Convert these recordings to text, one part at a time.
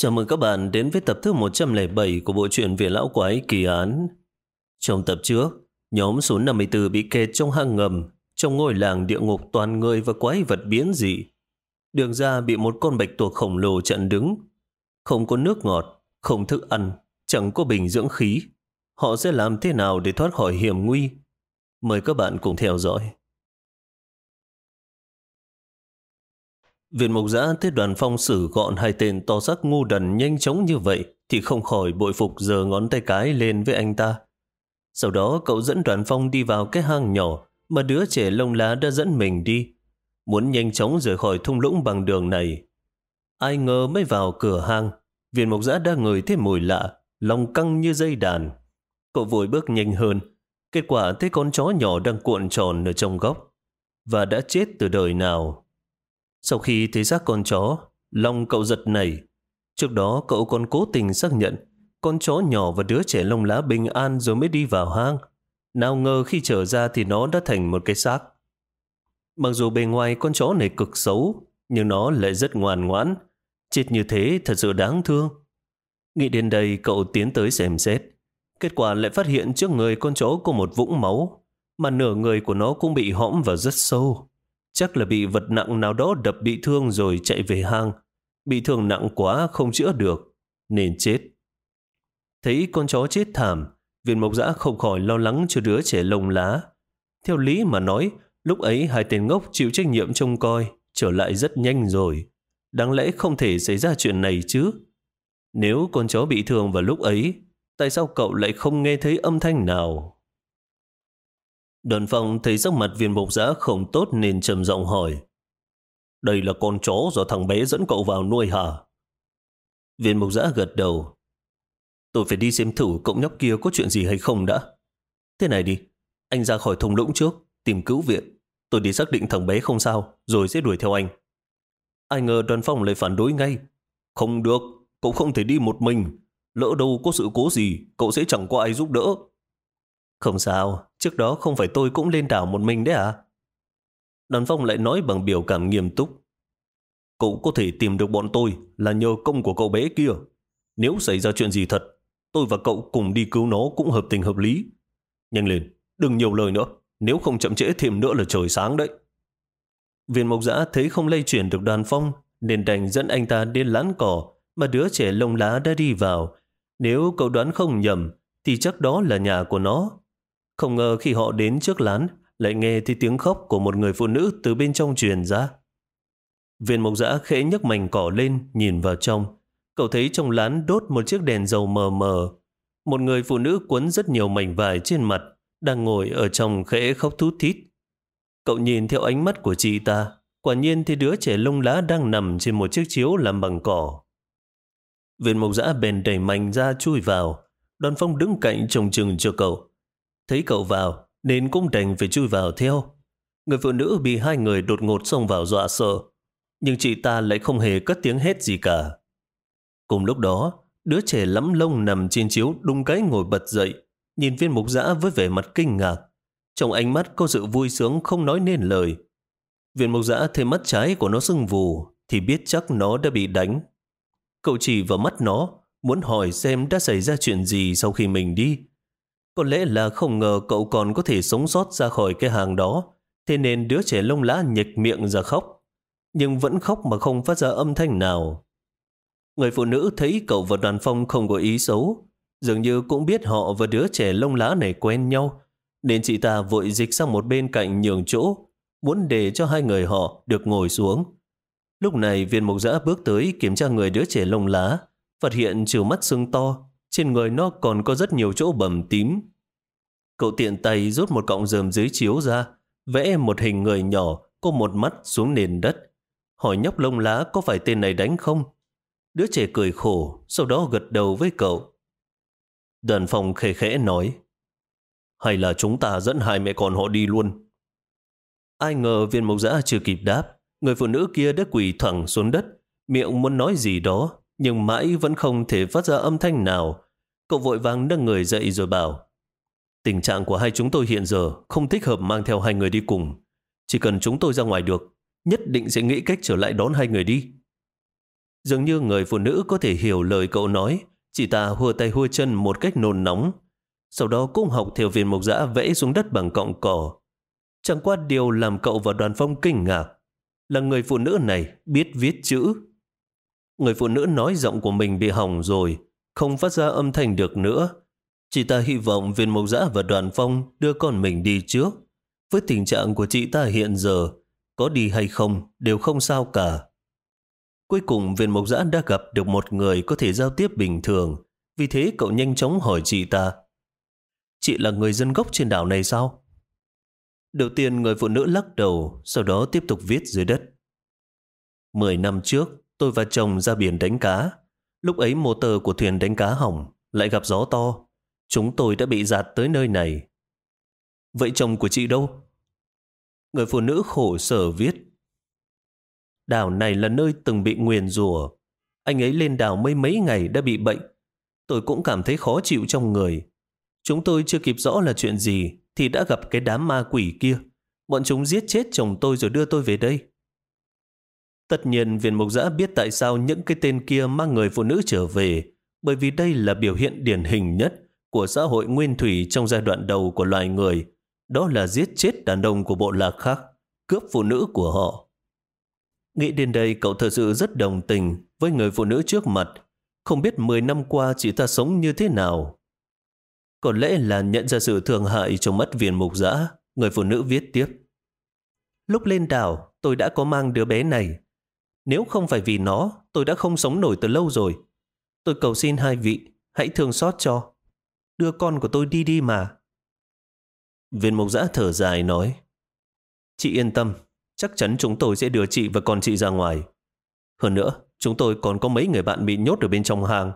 Chào mừng các bạn đến với tập thứ 107 của bộ truyện việt Lão Quái Kỳ Án. Trong tập trước, nhóm số 54 bị kẹt trong hang ngầm, trong ngôi làng địa ngục toàn người và quái vật biến dị. Đường ra bị một con bạch tuộc khổng lồ chặn đứng. Không có nước ngọt, không thức ăn, chẳng có bình dưỡng khí. Họ sẽ làm thế nào để thoát khỏi hiểm nguy? Mời các bạn cùng theo dõi. Viện mục giã thấy đoàn phong xử gọn hai tên to sắc ngu đần nhanh chóng như vậy thì không khỏi bội phục giờ ngón tay cái lên với anh ta. Sau đó cậu dẫn đoàn phong đi vào cái hang nhỏ mà đứa trẻ lông lá đã dẫn mình đi. Muốn nhanh chóng rời khỏi thung lũng bằng đường này. Ai ngờ mới vào cửa hang, viện mục giã đã ngửi thấy mùi lạ, lòng căng như dây đàn. Cậu vội bước nhanh hơn, kết quả thấy con chó nhỏ đang cuộn tròn ở trong góc và đã chết từ đời nào. Sau khi thấy xác con chó, lòng cậu giật nảy. Trước đó cậu còn cố tình xác nhận con chó nhỏ và đứa trẻ lông lá bình an rồi mới đi vào hang. Nào ngờ khi trở ra thì nó đã thành một cái xác. Mặc dù bề ngoài con chó này cực xấu, nhưng nó lại rất ngoan ngoãn. Chết như thế thật sự đáng thương. Nghĩ đến đây cậu tiến tới xem xét. Kết quả lại phát hiện trước người con chó có một vũng máu, mà nửa người của nó cũng bị hõm vào rất sâu. Chắc là bị vật nặng nào đó đập bị thương rồi chạy về hang. Bị thương nặng quá không chữa được, nên chết. Thấy con chó chết thảm, viên mộc giã không khỏi lo lắng cho đứa trẻ lông lá. Theo lý mà nói, lúc ấy hai tên ngốc chịu trách nhiệm trông coi, trở lại rất nhanh rồi. Đáng lẽ không thể xảy ra chuyện này chứ. Nếu con chó bị thương vào lúc ấy, tại sao cậu lại không nghe thấy âm thanh nào? Đoàn phong thấy sắc mặt viên mục giã không tốt nên trầm giọng hỏi. Đây là con chó do thằng bé dẫn cậu vào nuôi hả? Viên mục giã gật đầu. Tôi phải đi xem thử cậu nhóc kia có chuyện gì hay không đã. Thế này đi, anh ra khỏi thùng lũng trước, tìm cứu viện. Tôi đi xác định thằng bé không sao, rồi sẽ đuổi theo anh. Ai ngờ đoàn phong lại phản đối ngay. Không được, cậu không thể đi một mình. Lỡ đâu có sự cố gì, cậu sẽ chẳng có ai giúp đỡ. Không sao, trước đó không phải tôi cũng lên đảo một mình đấy à? Đoàn phong lại nói bằng biểu cảm nghiêm túc. Cậu có thể tìm được bọn tôi là nhờ công của cậu bé kia. Nếu xảy ra chuyện gì thật, tôi và cậu cùng đi cứu nó cũng hợp tình hợp lý. Nhanh lên, đừng nhiều lời nữa, nếu không chậm trễ thêm nữa là trời sáng đấy. Viên mộc giã thấy không lây chuyển được đoàn phong, nên đành dẫn anh ta đến lán cỏ mà đứa trẻ lông lá đã đi vào. Nếu cậu đoán không nhầm, thì chắc đó là nhà của nó. Không ngờ khi họ đến trước lán, lại nghe thấy tiếng khóc của một người phụ nữ từ bên trong truyền ra. Viên mộc giã khẽ nhấc mảnh cỏ lên, nhìn vào trong. Cậu thấy trong lán đốt một chiếc đèn dầu mờ mờ. Một người phụ nữ quấn rất nhiều mảnh vải trên mặt, đang ngồi ở trong khẽ khóc thút thít. Cậu nhìn theo ánh mắt của chị ta, quả nhiên thì đứa trẻ lông lá đang nằm trên một chiếc chiếu làm bằng cỏ. Viên mộc giã bèn đẩy mạnh ra chui vào, đoàn phong đứng cạnh trông chừng cho cậu. Thấy cậu vào, nên cũng đành phải chui vào theo. Người phụ nữ bị hai người đột ngột xông vào dọa sợ, nhưng chị ta lại không hề cất tiếng hét gì cả. Cùng lúc đó, đứa trẻ lắm lông nằm trên chiếu đung cái ngồi bật dậy, nhìn viên mục giã với vẻ mặt kinh ngạc. Trong ánh mắt có sự vui sướng không nói nên lời. Viên mục giã thấy mắt trái của nó sưng vù, thì biết chắc nó đã bị đánh. Cậu chỉ vào mắt nó, muốn hỏi xem đã xảy ra chuyện gì sau khi mình đi. Có lẽ là không ngờ cậu còn có thể sống sót ra khỏi cái hàng đó, thế nên đứa trẻ lông lá nhịch miệng ra khóc. Nhưng vẫn khóc mà không phát ra âm thanh nào. Người phụ nữ thấy cậu và đoàn phong không có ý xấu, dường như cũng biết họ và đứa trẻ lông lá này quen nhau, nên chị ta vội dịch sang một bên cạnh nhường chỗ, muốn để cho hai người họ được ngồi xuống. Lúc này viên mục giã bước tới kiểm tra người đứa trẻ lông lá, phát hiện trừ mắt sưng to, trên người nó còn có rất nhiều chỗ bầm tím. Cậu tiện tay rút một cọng rơm dưới chiếu ra, vẽ một hình người nhỏ có một mắt xuống nền đất. Hỏi nhóc lông lá có phải tên này đánh không? Đứa trẻ cười khổ, sau đó gật đầu với cậu. Đoàn phòng khẽ khẽ nói, hay là chúng ta dẫn hai mẹ con họ đi luôn? Ai ngờ viên mộc giã chưa kịp đáp, người phụ nữ kia đã quỳ thẳng xuống đất, miệng muốn nói gì đó, nhưng mãi vẫn không thể phát ra âm thanh nào. Cậu vội vàng nâng người dậy rồi bảo, tình trạng của hai chúng tôi hiện giờ không thích hợp mang theo hai người đi cùng. Chỉ cần chúng tôi ra ngoài được, nhất định sẽ nghĩ cách trở lại đón hai người đi. Dường như người phụ nữ có thể hiểu lời cậu nói, chị ta hùa tay hùa chân một cách nôn nóng. Sau đó cũng học theo viên mộc dã vẽ xuống đất bằng cọng cỏ. Chẳng qua điều làm cậu và đoàn phong kinh ngạc là người phụ nữ này biết viết chữ. Người phụ nữ nói giọng của mình bị hỏng rồi, không phát ra âm thanh được nữa. Chị ta hy vọng viên mộc giã và đoàn phong đưa con mình đi trước. Với tình trạng của chị ta hiện giờ, có đi hay không đều không sao cả. Cuối cùng viên mộc giã đã gặp được một người có thể giao tiếp bình thường, vì thế cậu nhanh chóng hỏi chị ta. Chị là người dân gốc trên đảo này sao? Đầu tiên người phụ nữ lắc đầu, sau đó tiếp tục viết dưới đất. Mười năm trước, tôi và chồng ra biển đánh cá. Lúc ấy motor của thuyền đánh cá hỏng, lại gặp gió to. Chúng tôi đã bị giạt tới nơi này. Vậy chồng của chị đâu? Người phụ nữ khổ sở viết. Đảo này là nơi từng bị nguyền rủa. Anh ấy lên đảo mấy mấy ngày đã bị bệnh. Tôi cũng cảm thấy khó chịu trong người. Chúng tôi chưa kịp rõ là chuyện gì thì đã gặp cái đám ma quỷ kia. Bọn chúng giết chết chồng tôi rồi đưa tôi về đây. Tất nhiên viên mục giã biết tại sao những cái tên kia mang người phụ nữ trở về bởi vì đây là biểu hiện điển hình nhất của xã hội nguyên thủy trong giai đoạn đầu của loài người đó là giết chết đàn ông của bộ lạc khác, cướp phụ nữ của họ. Nghĩ đến đây cậu thật sự rất đồng tình với người phụ nữ trước mặt, không biết 10 năm qua chị ta sống như thế nào. Có lẽ là nhận ra sự thương hại trong mắt viên mục giã, người phụ nữ viết tiếp. Lúc lên đảo, tôi đã có mang đứa bé này. Nếu không phải vì nó, tôi đã không sống nổi từ lâu rồi. Tôi cầu xin hai vị, hãy thương xót cho. Đưa con của tôi đi đi mà. Viên mục giã thở dài nói Chị yên tâm, chắc chắn chúng tôi sẽ đưa chị và con chị ra ngoài. Hơn nữa, chúng tôi còn có mấy người bạn bị nhốt ở bên trong hang.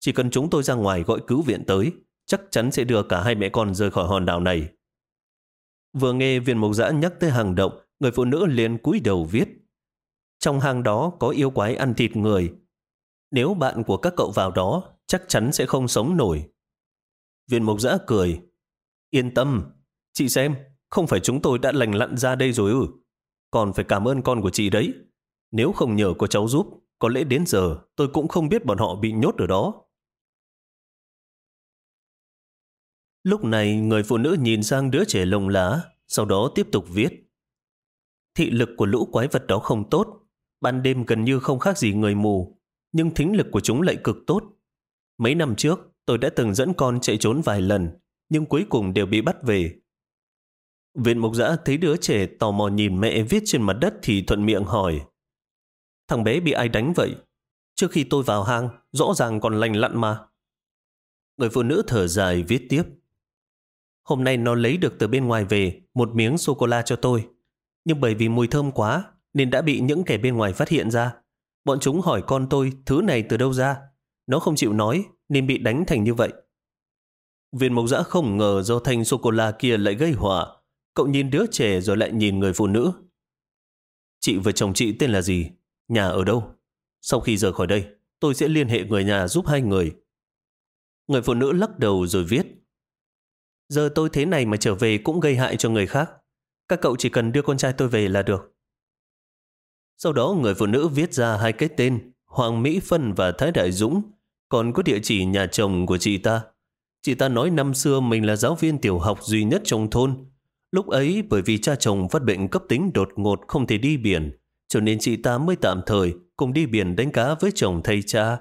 Chỉ cần chúng tôi ra ngoài gọi cứu viện tới, chắc chắn sẽ đưa cả hai mẹ con rời khỏi hòn đảo này. Vừa nghe viên mục giã nhắc tới hàng động, người phụ nữ liền cúi đầu viết. Trong hang đó có yêu quái ăn thịt người. Nếu bạn của các cậu vào đó, chắc chắn sẽ không sống nổi. Viên mục giã cười. Yên tâm, Chị xem, không phải chúng tôi đã lành lặn ra đây rồi ư. Còn phải cảm ơn con của chị đấy. Nếu không nhờ có cháu giúp, có lẽ đến giờ tôi cũng không biết bọn họ bị nhốt ở đó. Lúc này người phụ nữ nhìn sang đứa trẻ lồng lá, sau đó tiếp tục viết. Thị lực của lũ quái vật đó không tốt, ban đêm gần như không khác gì người mù, nhưng thính lực của chúng lại cực tốt. Mấy năm trước, tôi đã từng dẫn con chạy trốn vài lần, nhưng cuối cùng đều bị bắt về. Viện mục giã thấy đứa trẻ tò mò nhìn mẹ viết trên mặt đất thì thuận miệng hỏi. Thằng bé bị ai đánh vậy? Trước khi tôi vào hang, rõ ràng còn lành lặn mà. Người phụ nữ thở dài viết tiếp. Hôm nay nó lấy được từ bên ngoài về một miếng sô-cô-la cho tôi. Nhưng bởi vì mùi thơm quá nên đã bị những kẻ bên ngoài phát hiện ra. Bọn chúng hỏi con tôi thứ này từ đâu ra. Nó không chịu nói nên bị đánh thành như vậy. Viên mộc giã không ngờ do thanh sô-cô-la kia lại gây hỏa. Cậu nhìn đứa trẻ rồi lại nhìn người phụ nữ. Chị và chồng chị tên là gì? Nhà ở đâu? Sau khi rời khỏi đây, tôi sẽ liên hệ người nhà giúp hai người. Người phụ nữ lắc đầu rồi viết. Giờ tôi thế này mà trở về cũng gây hại cho người khác. Các cậu chỉ cần đưa con trai tôi về là được. Sau đó người phụ nữ viết ra hai cái tên Hoàng Mỹ Phân và Thái Đại Dũng còn có địa chỉ nhà chồng của chị ta. Chị ta nói năm xưa mình là giáo viên tiểu học duy nhất trong thôn Lúc ấy bởi vì cha chồng phát bệnh cấp tính đột ngột không thể đi biển, cho nên chị ta mới tạm thời cùng đi biển đánh cá với chồng thay cha.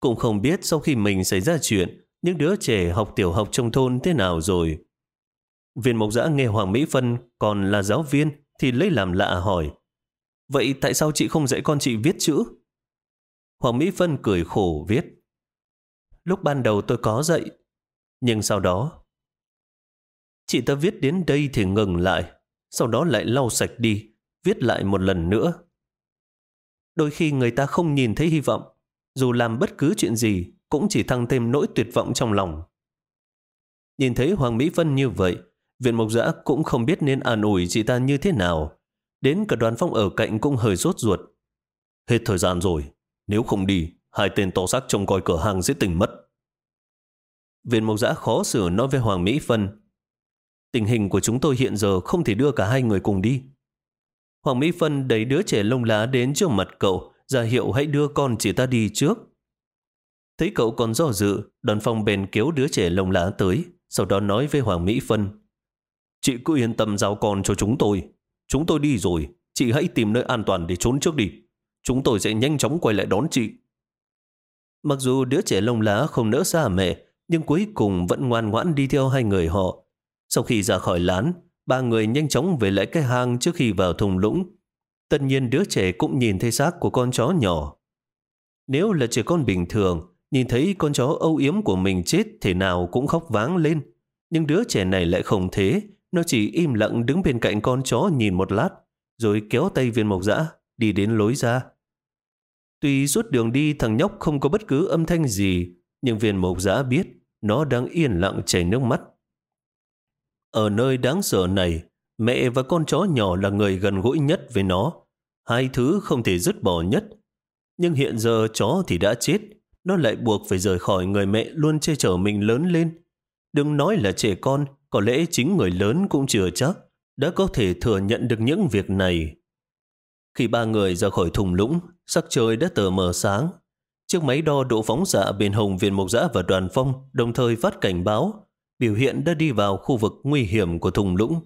Cũng không biết sau khi mình xảy ra chuyện, những đứa trẻ học tiểu học trong thôn thế nào rồi. Viên mộc giã nghe Hoàng Mỹ Phân còn là giáo viên thì lấy làm lạ hỏi. Vậy tại sao chị không dạy con chị viết chữ? Hoàng Mỹ Phân cười khổ viết. Lúc ban đầu tôi có dạy, nhưng sau đó Chị ta viết đến đây thì ngừng lại, sau đó lại lau sạch đi, viết lại một lần nữa. Đôi khi người ta không nhìn thấy hy vọng, dù làm bất cứ chuyện gì cũng chỉ thăng thêm nỗi tuyệt vọng trong lòng. Nhìn thấy Hoàng Mỹ Vân như vậy, viện mộc giã cũng không biết nên an ủi chị ta như thế nào. Đến cả đoàn phong ở cạnh cũng hơi rốt ruột. Hết thời gian rồi, nếu không đi, hai tên to xác trông coi cửa hàng sẽ tỉnh mất. Viên mộc giã khó xử nói với Hoàng Mỹ Phân: Tình hình của chúng tôi hiện giờ không thể đưa cả hai người cùng đi. Hoàng Mỹ Phân đẩy đứa trẻ lông lá đến trước mặt cậu, ra hiệu hãy đưa con chị ta đi trước. Thấy cậu còn do dự, đoàn phong bèn kéo đứa trẻ lông lá tới, sau đó nói với Hoàng Mỹ Phân. Chị cứ yên tâm giao con cho chúng tôi. Chúng tôi đi rồi, chị hãy tìm nơi an toàn để trốn trước đi. Chúng tôi sẽ nhanh chóng quay lại đón chị. Mặc dù đứa trẻ lông lá không nỡ xa mẹ, nhưng cuối cùng vẫn ngoan ngoãn đi theo hai người họ. Sau khi ra khỏi lán, ba người nhanh chóng về lại cái hang trước khi vào thùng lũng. Tất nhiên đứa trẻ cũng nhìn thấy xác của con chó nhỏ. Nếu là trẻ con bình thường, nhìn thấy con chó âu yếm của mình chết thế nào cũng khóc váng lên. Nhưng đứa trẻ này lại không thế, nó chỉ im lặng đứng bên cạnh con chó nhìn một lát, rồi kéo tay viên mộc dã đi đến lối ra. Tuy suốt đường đi thằng nhóc không có bất cứ âm thanh gì, nhưng viên mộc dã biết nó đang yên lặng chảy nước mắt. Ở nơi đáng sợ này, mẹ và con chó nhỏ là người gần gũi nhất với nó. Hai thứ không thể dứt bỏ nhất. Nhưng hiện giờ chó thì đã chết, nó lại buộc phải rời khỏi người mẹ luôn che chở mình lớn lên. Đừng nói là trẻ con, có lẽ chính người lớn cũng chưa chắc đã có thể thừa nhận được những việc này. Khi ba người ra khỏi thùng lũng, sắc trời đã tờ mờ sáng. Chiếc máy đo độ phóng xạ bên hồng viên mộc giã và đoàn phong đồng thời phát cảnh báo biểu hiện đã đi vào khu vực nguy hiểm của thùng lũng.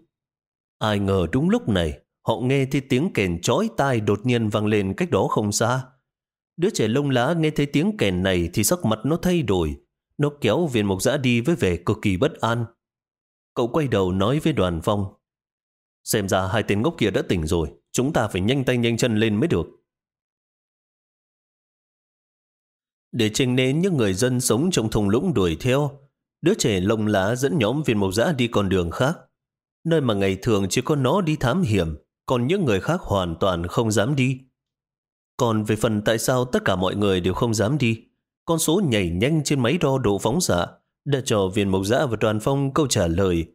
Ai ngờ đúng lúc này, họ nghe thấy tiếng kèn chói tai đột nhiên vang lên cách đó không xa. Đứa trẻ lông lá nghe thấy tiếng kèn này thì sắc mặt nó thay đổi. Nó kéo viên mộc giã đi với vẻ cực kỳ bất an. Cậu quay đầu nói với đoàn phong. Xem ra hai tên ngốc kia đã tỉnh rồi, chúng ta phải nhanh tay nhanh chân lên mới được. Để trình né những người dân sống trong thùng lũng đuổi theo, đứa trẻ lông lá dẫn nhóm viên mộc giã đi con đường khác. Nơi mà ngày thường chỉ có nó đi thám hiểm, còn những người khác hoàn toàn không dám đi. Còn về phần tại sao tất cả mọi người đều không dám đi, con số nhảy nhanh trên máy đo độ phóng xạ đã cho viên mộc giã và đoàn phong câu trả lời.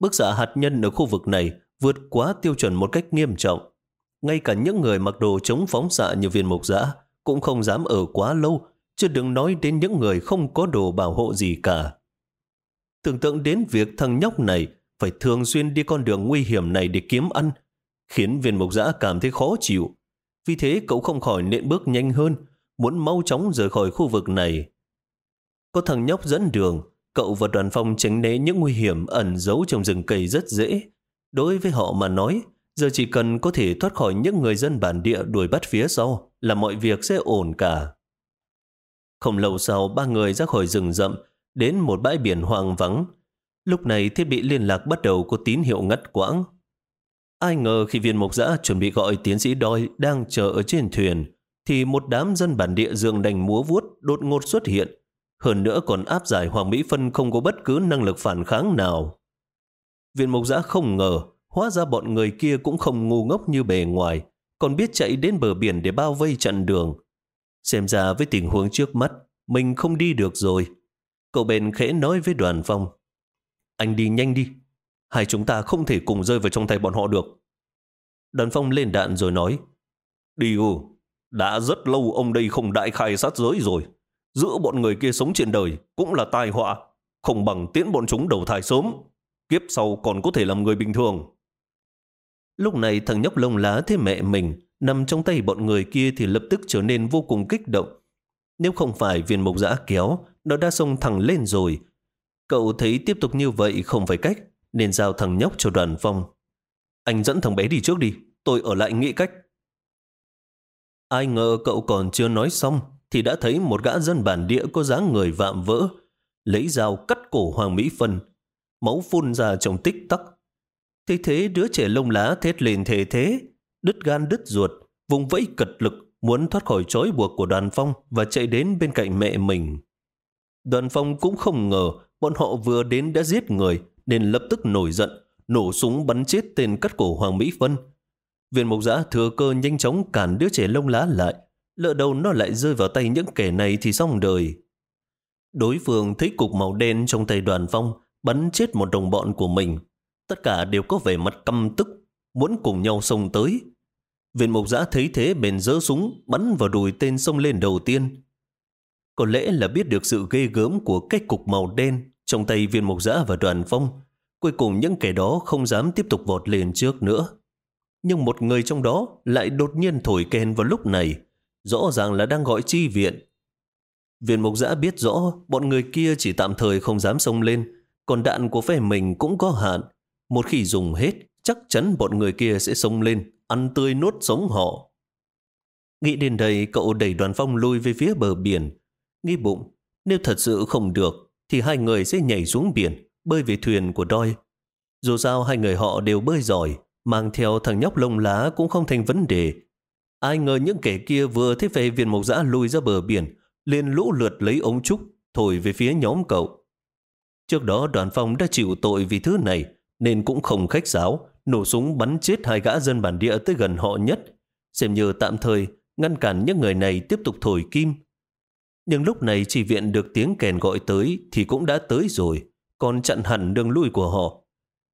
Bức xạ hạt nhân ở khu vực này vượt quá tiêu chuẩn một cách nghiêm trọng. Ngay cả những người mặc đồ chống phóng xạ như viên mộc giã cũng không dám ở quá lâu, chứ đừng nói đến những người không có đồ bảo hộ gì cả. Tưởng tượng đến việc thằng nhóc này phải thường xuyên đi con đường nguy hiểm này để kiếm ăn, khiến viên mộc giã cảm thấy khó chịu. Vì thế cậu không khỏi nện bước nhanh hơn, muốn mau chóng rời khỏi khu vực này. Có thằng nhóc dẫn đường, cậu và đoàn phong tránh né những nguy hiểm ẩn giấu trong rừng cây rất dễ. Đối với họ mà nói, giờ chỉ cần có thể thoát khỏi những người dân bản địa đuổi bắt phía sau là mọi việc sẽ ổn cả. Không lâu sau, ba người ra khỏi rừng rậm, đến một bãi biển hoang vắng. Lúc này thiết bị liên lạc bắt đầu có tín hiệu ngắt quãng. Ai ngờ khi viên mục giã chuẩn bị gọi tiến sĩ đôi đang chờ ở trên thuyền, thì một đám dân bản địa dương đành múa vuốt đột ngột xuất hiện. Hơn nữa còn áp giải Hoàng Mỹ Phân không có bất cứ năng lực phản kháng nào. Viên mộc giã không ngờ, hóa ra bọn người kia cũng không ngu ngốc như bề ngoài, còn biết chạy đến bờ biển để bao vây chặn đường. Xem ra với tình huống trước mắt, mình không đi được rồi. Cậu bèn khẽ nói với đoàn phong. Anh đi nhanh đi. Hai chúng ta không thể cùng rơi vào trong tay bọn họ được. Đoàn phong lên đạn rồi nói. Đi ừ, đã rất lâu ông đây không đại khai sát giới rồi giữ bọn người kia sống trên đời cũng là tai họa. Không bằng tiễn bọn chúng đầu thai sớm. Kiếp sau còn có thể làm người bình thường. Lúc này thằng nhóc lông lá thế mẹ mình nằm trong tay bọn người kia thì lập tức trở nên vô cùng kích động. Nếu không phải viên mộc giã kéo, nó đã xông thẳng lên rồi. Cậu thấy tiếp tục như vậy không phải cách, nên giao thằng nhóc cho đoàn phong. Anh dẫn thằng bé đi trước đi, tôi ở lại nghĩ cách. Ai ngờ cậu còn chưa nói xong, thì đã thấy một gã dân bản địa có dáng người vạm vỡ, lấy dao cắt cổ Hoàng Mỹ Phân, máu phun ra trong tích tắc. Thế thế đứa trẻ lông lá thét lên thề thế, đứt gan đứt ruột, vùng vẫy cật lực muốn thoát khỏi trói buộc của đoàn phong và chạy đến bên cạnh mẹ mình. Đoàn phong cũng không ngờ bọn họ vừa đến đã giết người nên lập tức nổi giận, nổ súng bắn chết tên cắt cổ Hoàng Mỹ Phân Viên mộc giã thừa cơ nhanh chóng cản đứa trẻ lông lá lại, lỡ đầu nó lại rơi vào tay những kẻ này thì xong đời. Đối phương thấy cục màu đen trong tay đoàn phong bắn chết một đồng bọn của mình. Tất cả đều có vẻ mặt căm tức, muốn cùng nhau xông tới. Viên mộc giã thấy thế bèn dỡ súng bắn vào đùi tên xông lên đầu tiên. Có lẽ là biết được sự ghê gớm của cái cục màu đen trong tay viên mộc giã và đoàn phong. Cuối cùng những kẻ đó không dám tiếp tục vọt lên trước nữa. Nhưng một người trong đó lại đột nhiên thổi kèn vào lúc này. Rõ ràng là đang gọi chi viện. Viên mục giã biết rõ bọn người kia chỉ tạm thời không dám sông lên, còn đạn của phe mình cũng có hạn. Một khi dùng hết, chắc chắn bọn người kia sẽ sông lên, ăn tươi nuốt sống họ. Nghĩ đến đây, cậu đẩy đoàn phong lui về phía bờ biển. Nghĩ bụng, nếu thật sự không được, thì hai người sẽ nhảy xuống biển, bơi về thuyền của đôi. Dù sao hai người họ đều bơi giỏi, mang theo thằng nhóc lông lá cũng không thành vấn đề. Ai ngờ những kẻ kia vừa thấy về viên mộc dã lùi ra bờ biển, liền lũ lượt lấy ống trúc, thổi về phía nhóm cậu. Trước đó đoàn phong đã chịu tội vì thứ này, nên cũng không khách sáo, nổ súng bắn chết hai gã dân bản địa tới gần họ nhất, xem như tạm thời ngăn cản những người này tiếp tục thổi kim. Nhưng lúc này chỉ viện được tiếng kèn gọi tới thì cũng đã tới rồi, còn chặn hẳn đường lui của họ.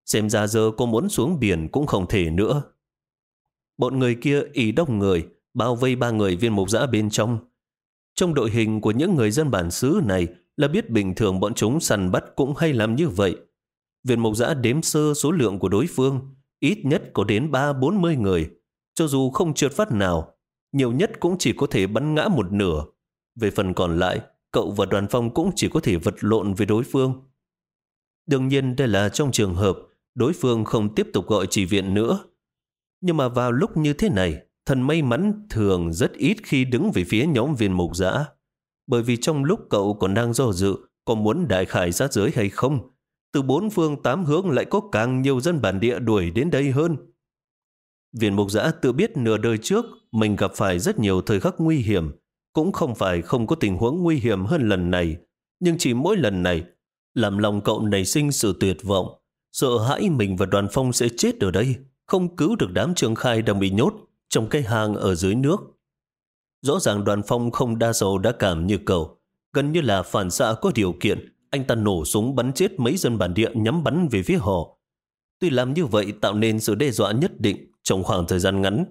Xem ra giờ cô muốn xuống biển cũng không thể nữa. Bọn người kia ý đông người, bao vây ba người viên mục giã bên trong. Trong đội hình của những người dân bản xứ này là biết bình thường bọn chúng săn bắt cũng hay làm như vậy. Viên mục giã đếm sơ số lượng của đối phương, ít nhất có đến ba bốn mươi người. Cho dù không trượt phát nào, nhiều nhất cũng chỉ có thể bắn ngã một nửa. Về phần còn lại, cậu và đoàn phong cũng chỉ có thể vật lộn với đối phương. Đương nhiên đây là trong trường hợp đối phương không tiếp tục gọi chỉ viện nữa. Nhưng mà vào lúc như thế này, thần may mắn thường rất ít khi đứng về phía nhóm viên mục giã. Bởi vì trong lúc cậu còn đang do dự có muốn đại khải ra giới hay không, từ bốn phương tám hướng lại có càng nhiều dân bản địa đuổi đến đây hơn. Viên mục giã tự biết nửa đời trước mình gặp phải rất nhiều thời khắc nguy hiểm, cũng không phải không có tình huống nguy hiểm hơn lần này, nhưng chỉ mỗi lần này làm lòng cậu nảy sinh sự tuyệt vọng, sợ hãi mình và đoàn phong sẽ chết ở đây, không cứu được đám trường khai đang bị nhốt trong cái hang ở dưới nước. Rõ ràng đoàn phong không đa dầu đã cảm như cầu gần như là phản xạ có điều kiện, anh ta nổ súng bắn chết mấy dân bản địa nhắm bắn về phía họ. Tuy làm như vậy tạo nên sự đe dọa nhất định trong khoảng thời gian ngắn,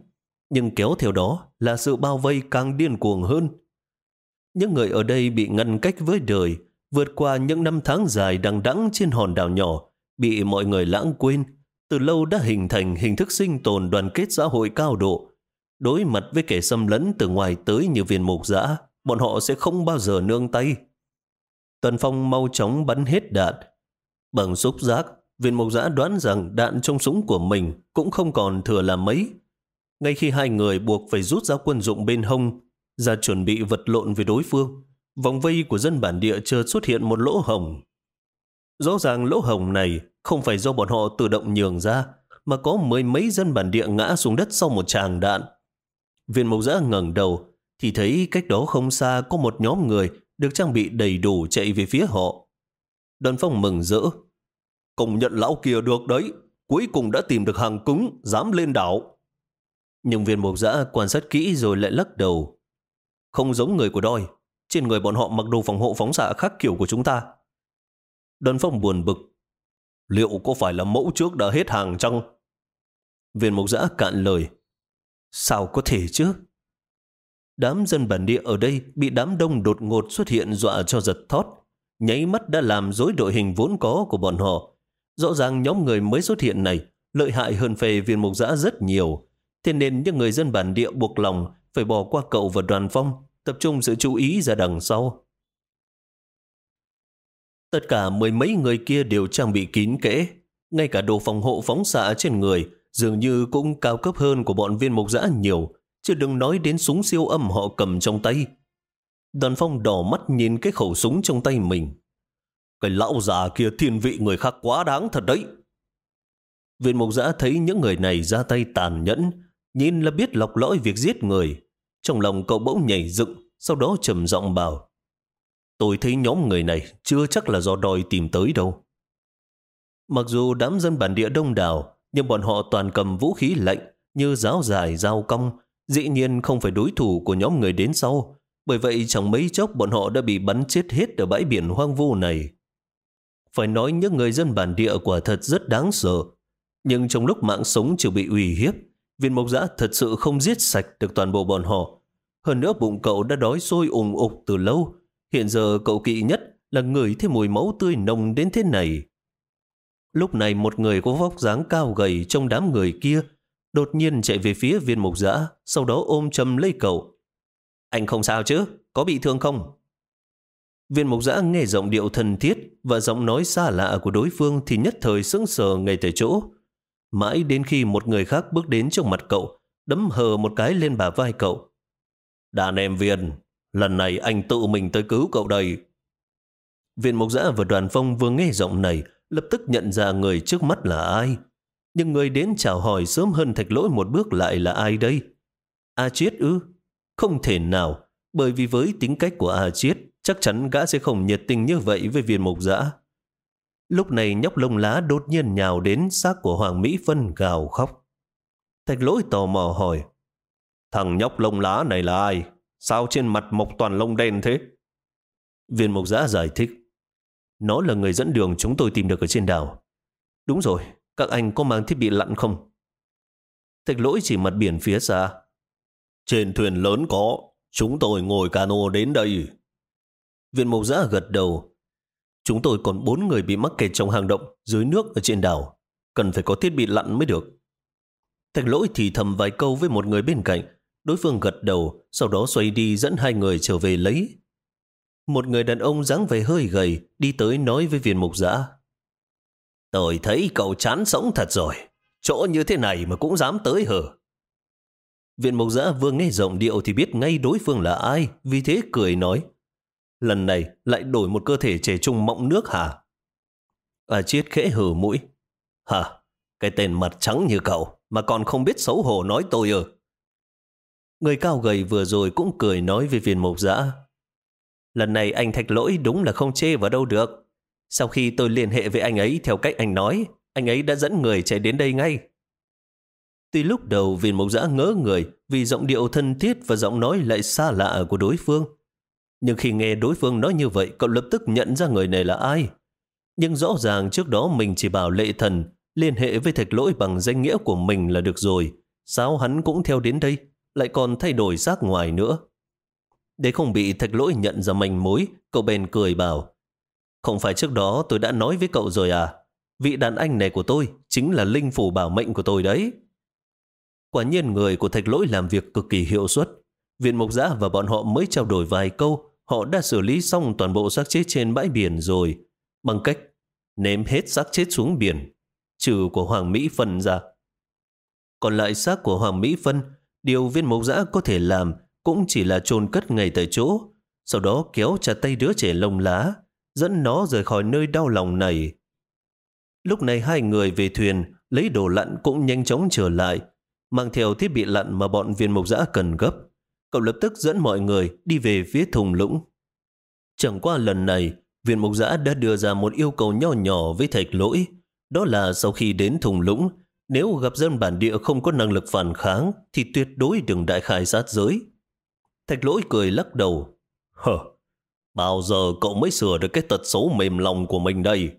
nhưng kéo theo đó là sự bao vây càng điên cuồng hơn. Những người ở đây bị ngăn cách với đời, vượt qua những năm tháng dài đằng đẵng trên hòn đảo nhỏ, bị mọi người lãng quên, từ lâu đã hình thành hình thức sinh tồn đoàn kết xã hội cao độ. Đối mặt với kẻ xâm lấn từ ngoài tới như viên mục giã, bọn họ sẽ không bao giờ nương tay. Tần Phong mau chóng bắn hết đạn. Bằng xúc giác, viên mục giã đoán rằng đạn trong súng của mình cũng không còn thừa là mấy. Ngay khi hai người buộc phải rút ra quân dụng bên hông, ra chuẩn bị vật lộn với đối phương, vòng vây của dân bản địa chợt xuất hiện một lỗ hồng. Rõ ràng lỗ hồng này không phải do bọn họ tự động nhường ra, mà có mười mấy dân bản địa ngã xuống đất sau một tràng đạn. Viên mộc giã ngẩng đầu, thì thấy cách đó không xa có một nhóm người được trang bị đầy đủ chạy về phía họ. Đoàn phong mừng rỡ. Công nhận lão kia được đấy, cuối cùng đã tìm được hàng cứng, dám lên đảo. Nhưng viên mộc giã quan sát kỹ rồi lại lắc đầu. Không giống người của đôi, trên người bọn họ mặc đồ phòng hộ phóng xạ khác kiểu của chúng ta. Đoàn phong buồn bực. Liệu có phải là mẫu trước đã hết hàng chăng? Viên mộc giã cạn lời. Sao có thể chứ? Đám dân bản địa ở đây bị đám đông đột ngột xuất hiện dọa cho giật thót. Nháy mắt đã làm dối đội hình vốn có của bọn họ. Rõ ràng nhóm người mới xuất hiện này lợi hại hơn phê viên mục giã rất nhiều. Thế nên những người dân bản địa buộc lòng phải bỏ qua cậu và đoàn phong, tập trung sự chú ý ra đằng sau. Tất cả mười mấy người kia đều trang bị kín kẽ, ngay cả đồ phòng hộ phóng xạ trên người dường như cũng cao cấp hơn của bọn viên mục giã nhiều, chứ đừng nói đến súng siêu âm họ cầm trong tay. Đoàn phong đỏ mắt nhìn cái khẩu súng trong tay mình. Cái lão già kia thiên vị người khác quá đáng thật đấy. Viên mục giã thấy những người này ra tay tàn nhẫn, nhìn là biết lọc lõi việc giết người. Trong lòng cậu bỗng nhảy dựng, sau đó trầm giọng bảo. Tôi thấy nhóm người này chưa chắc là do đòi tìm tới đâu. Mặc dù đám dân bản địa đông đảo, nhưng bọn họ toàn cầm vũ khí lạnh như giáo dài, dao cong, dĩ nhiên không phải đối thủ của nhóm người đến sau. Bởi vậy chẳng mấy chốc bọn họ đã bị bắn chết hết ở bãi biển hoang vu này. Phải nói những người dân bản địa quả thật rất đáng sợ. Nhưng trong lúc mạng sống chưa bị uy hiếp, viên mộc giã thật sự không giết sạch được toàn bộ bọn họ. Hơn nữa bụng cậu đã đói sôi ủng ục từ lâu. Hiện giờ cậu kỵ nhất là ngửi thấy mùi máu tươi nồng đến thế này. Lúc này một người có vóc dáng cao gầy trong đám người kia đột nhiên chạy về phía viên mục giã, sau đó ôm chầm lấy cậu. Anh không sao chứ? Có bị thương không? Viên mục giã nghe giọng điệu thân thiết và giọng nói xa lạ của đối phương thì nhất thời sững sờ ngay tại chỗ. Mãi đến khi một người khác bước đến trước mặt cậu, đấm hờ một cái lên bả vai cậu. Đàn em viên, lần này anh tự mình tới cứu cậu đây. Viên Mộc giã và đoàn phong vừa nghe giọng này, lập tức nhận ra người trước mắt là ai. Nhưng người đến chào hỏi sớm hơn thạch lỗi một bước lại là ai đây? A Chiết ư? Không thể nào, bởi vì với tính cách của A Chiết, chắc chắn gã sẽ không nhiệt tình như vậy với viên Mộc giã. Lúc này nhóc lông lá đột nhiên nhào đến xác của Hoàng Mỹ Phân gào khóc. Thạch lỗi tò mò hỏi, thằng nhóc lông lá này là ai? Sao trên mặt mộc toàn lông đen thế? Viên mộc giã giải thích, nó là người dẫn đường chúng tôi tìm được ở trên đảo. Đúng rồi, các anh có mang thiết bị lặn không? Thạch lỗi chỉ mặt biển phía xa. Trên thuyền lớn có, chúng tôi ngồi cano đến đây. viên mộc giã gật đầu. Chúng tôi còn bốn người bị mắc kẹt trong hang động dưới nước ở trên đảo. Cần phải có thiết bị lặn mới được. Thạch lỗi thì thầm vài câu với một người bên cạnh. Đối phương gật đầu, sau đó xoay đi dẫn hai người trở về lấy. Một người đàn ông dáng vẻ hơi gầy đi tới nói với viên mục giã. Tôi thấy cậu chán sống thật rồi. Chỗ như thế này mà cũng dám tới hở. Viện mộc giã vừa nghe giọng điệu thì biết ngay đối phương là ai, vì thế cười nói. Lần này lại đổi một cơ thể trẻ trung mọng nước hả? À chiết khẽ hử mũi. Hả? Cái tên mặt trắng như cậu mà còn không biết xấu hổ nói tôi ư? Người cao gầy vừa rồi cũng cười nói với viên mộc Dã. Lần này anh thạch lỗi đúng là không chê vào đâu được. Sau khi tôi liên hệ với anh ấy theo cách anh nói, anh ấy đã dẫn người chạy đến đây ngay. Tuy lúc đầu viên mộc Dã ngỡ người vì giọng điệu thân thiết và giọng nói lại xa lạ của đối phương. Nhưng khi nghe đối phương nói như vậy, cậu lập tức nhận ra người này là ai. Nhưng rõ ràng trước đó mình chỉ bảo lệ thần liên hệ với thạch lỗi bằng danh nghĩa của mình là được rồi. Sao hắn cũng theo đến đây, lại còn thay đổi xác ngoài nữa. Để không bị thạch lỗi nhận ra manh mối, cậu bèn cười bảo Không phải trước đó tôi đã nói với cậu rồi à? Vị đàn anh này của tôi chính là linh phủ bảo mệnh của tôi đấy. Quả nhiên người của thạch lỗi làm việc cực kỳ hiệu suất. Viện Mộc Giã và bọn họ mới trao đổi vài câu, họ đã xử lý xong toàn bộ xác chết trên bãi biển rồi, bằng cách ném hết xác chết xuống biển, trừ của Hoàng Mỹ Phân ra. Còn lại xác của Hoàng Mỹ Phân, điều viên mộc dã có thể làm cũng chỉ là chôn cất ngay tại chỗ, sau đó kéo chặt tay đứa trẻ lông lá, dẫn nó rời khỏi nơi đau lòng này. Lúc này hai người về thuyền, lấy đồ lặn cũng nhanh chóng trở lại, mang theo thiết bị lặn mà bọn viên mộc dã cần gấp. Cậu lập tức dẫn mọi người đi về phía thùng lũng. Chẳng qua lần này, viên mộc dã đã đưa ra một yêu cầu nhỏ nhỏ với thạch lỗi. Đó là sau khi đến thùng lũng, nếu gặp dân bản địa không có năng lực phản kháng, thì tuyệt đối đừng đại khai sát giới. Thạch lỗi cười lắc đầu. Hờ, bao giờ cậu mới sửa được cái tật xấu mềm lòng của mình đây?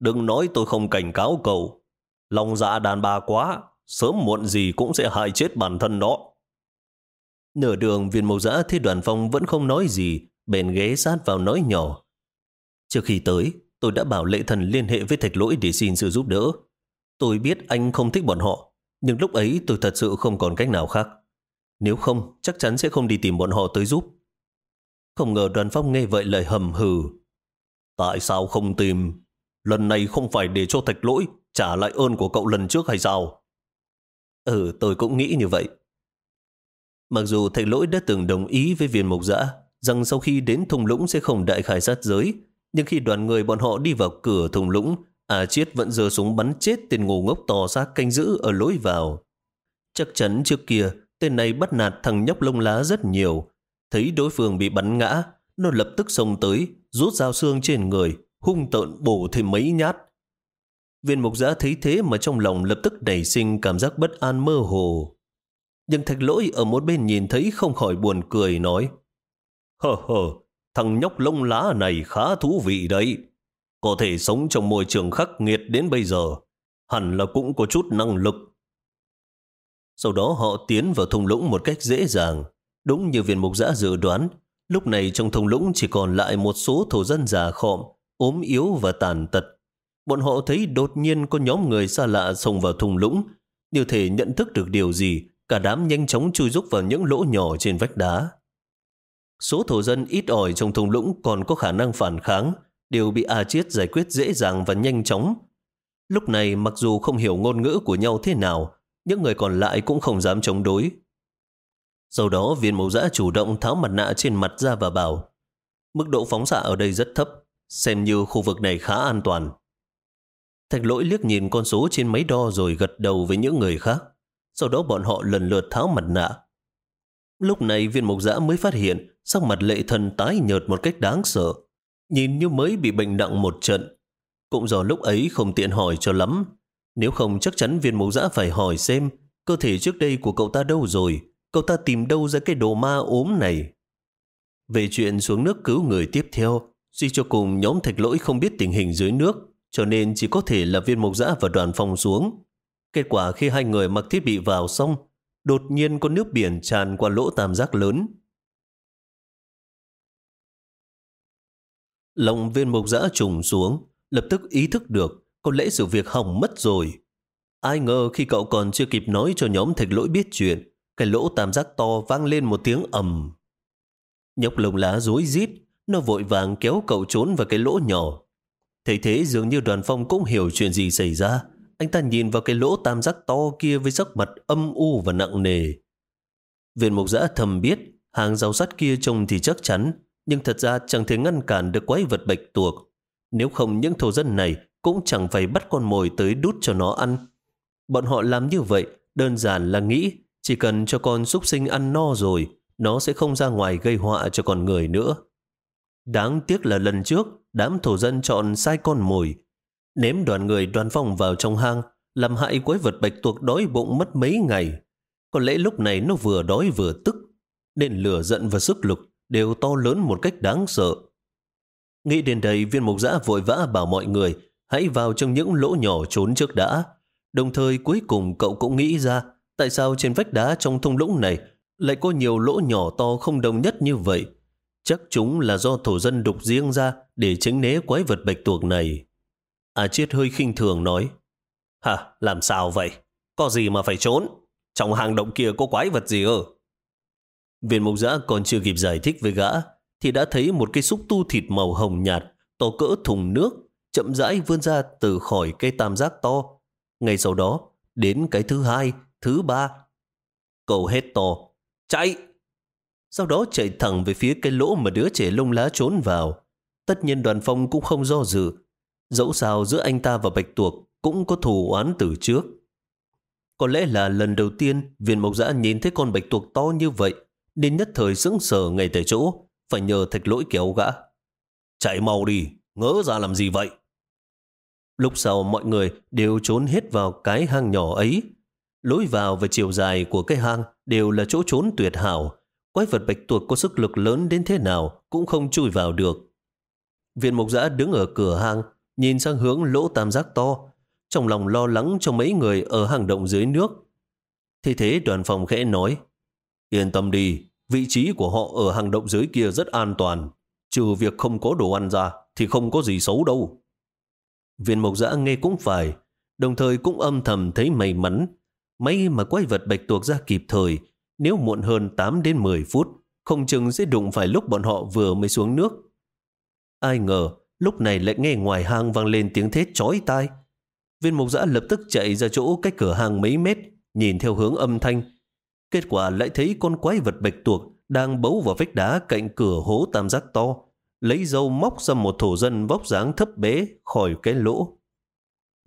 Đừng nói tôi không cảnh cáo cậu. Lòng dạ đàn bà quá, sớm muộn gì cũng sẽ hại chết bản thân đó. Nửa đường viên mẫu giã thấy đoàn phong vẫn không nói gì, bèn ghé sát vào nói nhỏ. Trước khi tới, tôi đã bảo lệ thần liên hệ với thạch lỗi để xin sự giúp đỡ. Tôi biết anh không thích bọn họ, nhưng lúc ấy tôi thật sự không còn cách nào khác. Nếu không, chắc chắn sẽ không đi tìm bọn họ tới giúp. Không ngờ đoàn phong nghe vậy lời hầm hừ. Tại sao không tìm? Lần này không phải để cho thạch lỗi trả lại ơn của cậu lần trước hay sao? Ừ, tôi cũng nghĩ như vậy. Mặc dù thạch lỗi đã từng đồng ý với viên mộc giã rằng sau khi đến thùng lũng sẽ không đại khai sát giới, nhưng khi đoàn người bọn họ đi vào cửa thùng lũng, À Chiết vẫn giơ súng bắn chết tên ngô ngốc to xác canh giữ ở lối vào. Chắc chắn trước kia, tên này bắt nạt thằng nhóc lông lá rất nhiều. Thấy đối phương bị bắn ngã, nó lập tức xông tới, rút dao xương trên người, hung tợn bổ thêm mấy nhát. Viên mục giã thấy thế mà trong lòng lập tức nảy sinh cảm giác bất an mơ hồ. Nhưng thạch lỗi ở một bên nhìn thấy không khỏi buồn cười nói Hờ hờ, thằng nhóc lông lá này khá thú vị đấy. Có thể sống trong môi trường khắc nghiệt đến bây giờ, hẳn là cũng có chút năng lực. Sau đó họ tiến vào thung lũng một cách dễ dàng. Đúng như viên mục giã dự đoán, lúc này trong thung lũng chỉ còn lại một số thổ dân già khọm, ốm yếu và tàn tật. Bọn họ thấy đột nhiên có nhóm người xa lạ xông vào thung lũng, như thể nhận thức được điều gì, cả đám nhanh chóng chui rúc vào những lỗ nhỏ trên vách đá. Số thổ dân ít ỏi trong thung lũng còn có khả năng phản kháng, đều bị A Chiết giải quyết dễ dàng và nhanh chóng. Lúc này mặc dù không hiểu ngôn ngữ của nhau thế nào, những người còn lại cũng không dám chống đối. Sau đó viên mẫu giã chủ động tháo mặt nạ trên mặt ra và bảo mức độ phóng xạ ở đây rất thấp, xem như khu vực này khá an toàn. Thạch lỗi liếc nhìn con số trên máy đo rồi gật đầu với những người khác. Sau đó bọn họ lần lượt tháo mặt nạ. Lúc này viên mục giã mới phát hiện sắc mặt lệ thần tái nhợt một cách đáng sợ. Nhìn như mới bị bệnh nặng một trận. Cũng do lúc ấy không tiện hỏi cho lắm. Nếu không chắc chắn viên mục giã phải hỏi xem cơ thể trước đây của cậu ta đâu rồi. Cậu ta tìm đâu ra cái đồ ma ốm này. Về chuyện xuống nước cứu người tiếp theo, suy cho cùng nhóm thạch lỗi không biết tình hình dưới nước, cho nên chỉ có thể là viên mộc giã và đoàn phong xuống. Kết quả khi hai người mặc thiết bị vào xong, đột nhiên có nước biển tràn qua lỗ tam giác lớn. Lòng viên mộc giã trùng xuống, lập tức ý thức được có lẽ sự việc hỏng mất rồi. Ai ngờ khi cậu còn chưa kịp nói cho nhóm thạch lỗi biết chuyện, cái lỗ tam giác to vang lên một tiếng ầm. Nhóc lồng lá rối rít, nó vội vàng kéo cậu trốn vào cái lỗ nhỏ. Thấy thế dường như đoàn phong cũng hiểu chuyện gì xảy ra. Anh ta nhìn vào cái lỗ tam giác to kia với sắc mặt âm u và nặng nề. Viện mục giã thầm biết hàng rào sắt kia trông thì chắc chắn, nhưng thật ra chẳng thể ngăn cản được quái vật bạch tuộc. Nếu không những thổ dân này cũng chẳng phải bắt con mồi tới đút cho nó ăn. Bọn họ làm như vậy đơn giản là nghĩ chỉ cần cho con súc sinh ăn no rồi nó sẽ không ra ngoài gây họa cho con người nữa. Đáng tiếc là lần trước, đám thổ dân chọn sai con mồi. Ném đoàn người đoàn phòng vào trong hang, làm hại quái vật bạch tuộc đói bụng mất mấy ngày. Có lẽ lúc này nó vừa đói vừa tức, nên lửa giận và sức lực đều to lớn một cách đáng sợ. Nghĩ đến đây, viên mục giã vội vã bảo mọi người hãy vào trong những lỗ nhỏ trốn trước đã. Đồng thời cuối cùng cậu cũng nghĩ ra tại sao trên vách đá trong thung lũng này lại có nhiều lỗ nhỏ to không đồng nhất như vậy. Chắc chúng là do thổ dân đục riêng ra để tránh né quái vật bạch tuộc này. À Chiết hơi khinh thường nói, Hả, làm sao vậy? Có gì mà phải trốn? Trong hang động kia có quái vật gì ơ? Viên mục giã còn chưa kịp giải thích với gã, thì đã thấy một cái xúc tu thịt màu hồng nhạt, to cỡ thùng nước, chậm rãi vươn ra từ khỏi cây tam giác to. Ngay sau đó, đến cái thứ hai, thứ ba. Cậu hét to, Chạy! Sau đó chạy thẳng về phía cái lỗ mà đứa trẻ lông lá trốn vào. Tất nhiên đoàn phong cũng không do dự. Dẫu sao giữa anh ta và bạch tuộc cũng có thù oán từ trước. Có lẽ là lần đầu tiên viên mộc giã nhìn thấy con bạch tuộc to như vậy đến nhất thời sững sờ ngay tại chỗ phải nhờ thạch lỗi kéo gã. Chạy mau đi, ngỡ ra làm gì vậy? Lúc sau mọi người đều trốn hết vào cái hang nhỏ ấy Lối vào và chiều dài của cái hang đều là chỗ trốn tuyệt hảo. Quái vật bạch tuộc có sức lực lớn đến thế nào cũng không chui vào được. Viện mục giã đứng ở cửa hang, nhìn sang hướng lỗ tam giác to, trong lòng lo lắng cho mấy người ở hang động dưới nước. Thế thế đoàn phòng khẽ nói, yên tâm đi, vị trí của họ ở hang động dưới kia rất an toàn, trừ việc không có đồ ăn ra thì không có gì xấu đâu. Viên mộc giã nghe cũng phải, đồng thời cũng âm thầm thấy may mắn May mà quay vật bạch tuộc ra kịp thời, nếu muộn hơn 8 đến 10 phút, không chừng sẽ đụng phải lúc bọn họ vừa mới xuống nước. Ai ngờ, lúc này lại nghe ngoài hang vang lên tiếng thét chói tai. Viên mục giã lập tức chạy ra chỗ cách cửa hàng mấy mét, nhìn theo hướng âm thanh. Kết quả lại thấy con quái vật bạch tuộc đang bấu vào vách đá cạnh cửa hố tam giác to, lấy dâu móc ra một thổ dân vóc dáng thấp bé khỏi cái lỗ.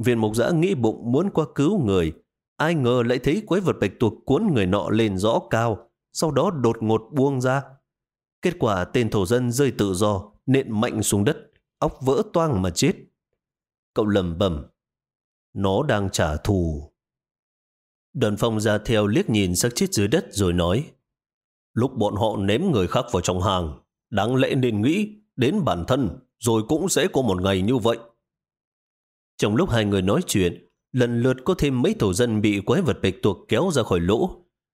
Viên mục giã nghĩ bụng muốn qua cứu người, Ai ngờ lại thấy quái vật bạch tuộc cuốn người nọ lên rõ cao, sau đó đột ngột buông ra. Kết quả tên thổ dân rơi tự do, nện mạnh xuống đất, óc vỡ toang mà chết. Cậu lầm bẩm nó đang trả thù. Đoàn phong ra theo liếc nhìn xác chết dưới đất rồi nói, lúc bọn họ ném người khác vào trong hàng, đáng lẽ nên nghĩ đến bản thân, rồi cũng sẽ có một ngày như vậy. Trong lúc hai người nói chuyện, lần lượt có thêm mấy thổ dân bị quái vật bạch tuộc kéo ra khỏi lỗ.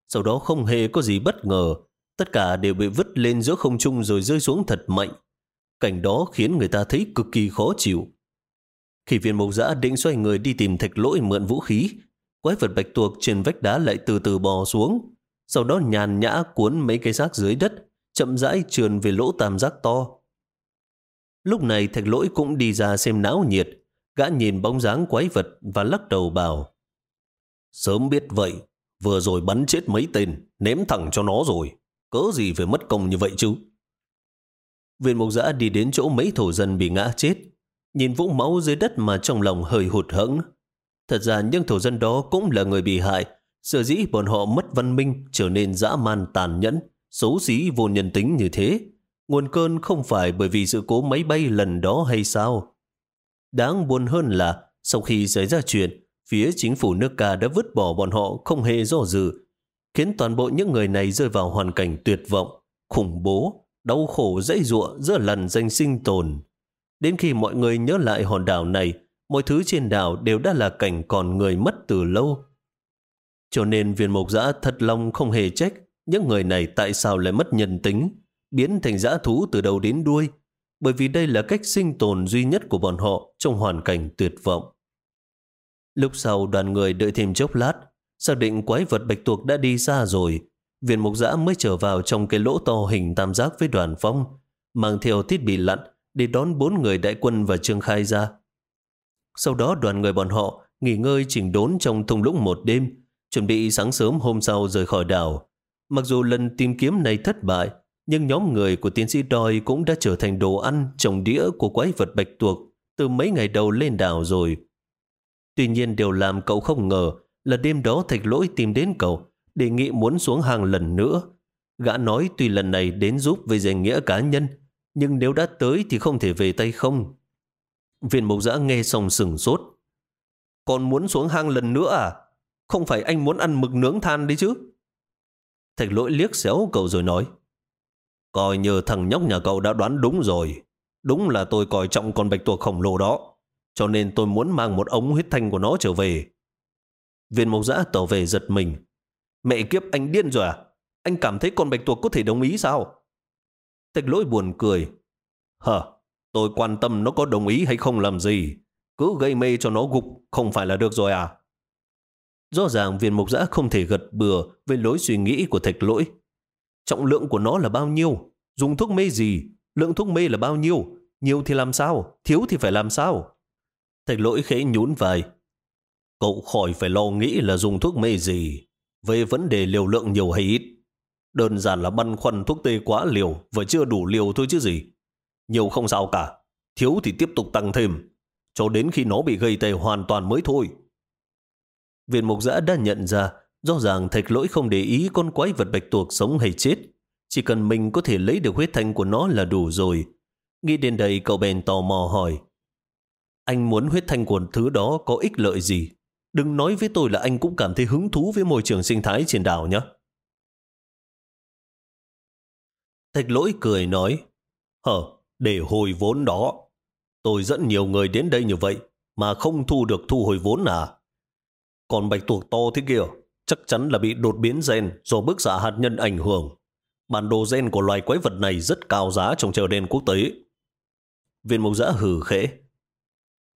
Sau đó không hề có gì bất ngờ, tất cả đều bị vứt lên giữa không trung rồi rơi xuống thật mạnh. Cảnh đó khiến người ta thấy cực kỳ khó chịu. Khi viên mộc giã định xoay người đi tìm thạch lỗi mượn vũ khí, quái vật bạch tuộc trên vách đá lại từ từ bò xuống, sau đó nhàn nhã cuốn mấy cái xác dưới đất, chậm rãi trườn về lỗ tam giác to. Lúc này thạch lỗi cũng đi ra xem náo nhiệt, gã nhìn bóng dáng quái vật và lắc đầu bảo. Sớm biết vậy, vừa rồi bắn chết mấy tên, ném thẳng cho nó rồi, cớ gì phải mất công như vậy chứ? Viên mục giã đi đến chỗ mấy thổ dân bị ngã chết, nhìn vũng máu dưới đất mà trong lòng hơi hụt hẫng. Thật ra những thổ dân đó cũng là người bị hại, sở dĩ bọn họ mất văn minh trở nên dã man tàn nhẫn, xấu xí vô nhân tính như thế. Nguồn cơn không phải bởi vì sự cố máy bay lần đó hay sao? Đáng buồn hơn là sau khi xảy ra chuyện, phía chính phủ nước ca đã vứt bỏ bọn họ không hề do dự, khiến toàn bộ những người này rơi vào hoàn cảnh tuyệt vọng, khủng bố, đau khổ dãy ruộng giữa lần danh sinh tồn. Đến khi mọi người nhớ lại hòn đảo này, mọi thứ trên đảo đều đã là cảnh còn người mất từ lâu. Cho nên viên mộc giã thật lòng không hề trách những người này tại sao lại mất nhân tính, biến thành giã thú từ đầu đến đuôi, bởi vì đây là cách sinh tồn duy nhất của bọn họ trong hoàn cảnh tuyệt vọng. Lúc sau đoàn người đợi thêm chốc lát, xác định quái vật bạch tuộc đã đi xa rồi, viên mục giã mới trở vào trong cái lỗ to hình tam giác với đoàn phong, mang theo thiết bị lặn để đón bốn người đại quân và trương khai ra. Sau đó đoàn người bọn họ nghỉ ngơi chỉnh đốn trong thung lũng một đêm, chuẩn bị sáng sớm hôm sau rời khỏi đảo. Mặc dù lần tìm kiếm này thất bại, nhưng nhóm người của tiến sĩ đòi cũng đã trở thành đồ ăn trồng đĩa của quái vật bạch tuộc từ mấy ngày đầu lên đảo rồi. Tuy nhiên điều làm cậu không ngờ là đêm đó thạch lỗi tìm đến cậu, đề nghị muốn xuống hàng lần nữa. Gã nói tuy lần này đến giúp về danh nghĩa cá nhân, nhưng nếu đã tới thì không thể về tay không. Viên mộc giã nghe xong sừng sốt. Còn muốn xuống hang lần nữa à? Không phải anh muốn ăn mực nướng than đi chứ? Thạch lỗi liếc xéo cậu rồi nói. Coi như thằng nhóc nhà cậu đã đoán đúng rồi. Đúng là tôi coi trọng con bạch tuộc khổng lồ đó. Cho nên tôi muốn mang một ống huyết thanh của nó trở về. Viên mộc giã tỏ về giật mình. Mẹ kiếp anh điên rồi à? Anh cảm thấy con bạch tuộc có thể đồng ý sao? Thạch lỗi buồn cười. Hờ, tôi quan tâm nó có đồng ý hay không làm gì. Cứ gây mê cho nó gục, không phải là được rồi à? Rõ ràng viên mục giã không thể gật bừa về lối suy nghĩ của thạch lỗi. Trọng lượng của nó là bao nhiêu? Dùng thuốc mê gì? Lượng thuốc mê là bao nhiêu? Nhiều thì làm sao? Thiếu thì phải làm sao? Thạch lỗi khẽ nhún vai. Cậu khỏi phải lo nghĩ là dùng thuốc mê gì. Về vấn đề liều lượng nhiều hay ít. Đơn giản là băn khoăn thuốc tê quá liều, và chưa đủ liều thôi chứ gì. Nhiều không sao cả. Thiếu thì tiếp tục tăng thêm. Cho đến khi nó bị gây tê hoàn toàn mới thôi. Viện mục giã đã nhận ra rõ ràng thạch lỗi không để ý con quái vật bạch tuộc sống hay chết. Chỉ cần mình có thể lấy được huyết thanh của nó là đủ rồi. Nghĩ đến đây cậu bèn tò mò hỏi. Anh muốn huyết thanh của thứ đó có ích lợi gì? Đừng nói với tôi là anh cũng cảm thấy hứng thú với môi trường sinh thái trên đảo nhé. Thạch lỗi cười nói, Hờ, để hồi vốn đó. Tôi dẫn nhiều người đến đây như vậy, mà không thu được thu hồi vốn à? Còn bạch tuộc to thế kia, chắc chắn là bị đột biến gen do bức xạ hạt nhân ảnh hưởng. Bản đồ gen của loài quái vật này rất cao giá trong chợ đen quốc tế. Viên mộc giã hừ khẽ.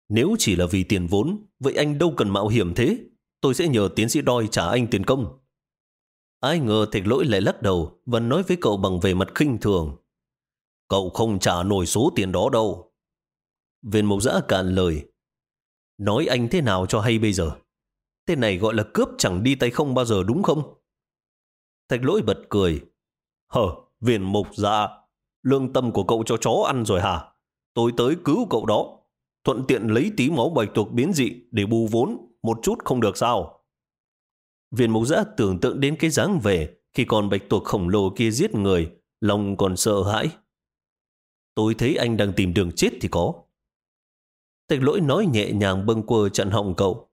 Nếu chỉ là vì tiền vốn, vậy anh đâu cần mạo hiểm thế. Tôi sẽ nhờ tiến sĩ đòi trả anh tiền công. Ai ngờ thạch lỗi lại lắc đầu và nói với cậu bằng về mặt khinh thường. Cậu không trả nổi số tiền đó đâu. Viên mộc giã cạn lời. Nói anh thế nào cho hay bây giờ? Tên này gọi là cướp chẳng đi tay không bao giờ đúng không? Thạch lỗi bật cười. Hờ, viên mộc giã, Lương tâm của cậu cho chó ăn rồi hả? Tôi tới cứu cậu đó. Thuận tiện lấy tí máu bạch tuộc biến dị để bù vốn. Một chút không được sao? Viên Mộc giã tưởng tượng đến cái dáng về khi còn bạch tuộc khổng lồ kia giết người, lòng còn sợ hãi. Tôi thấy anh đang tìm đường chết thì có. Thạch lỗi nói nhẹ nhàng bâng quơ chặn họng cậu.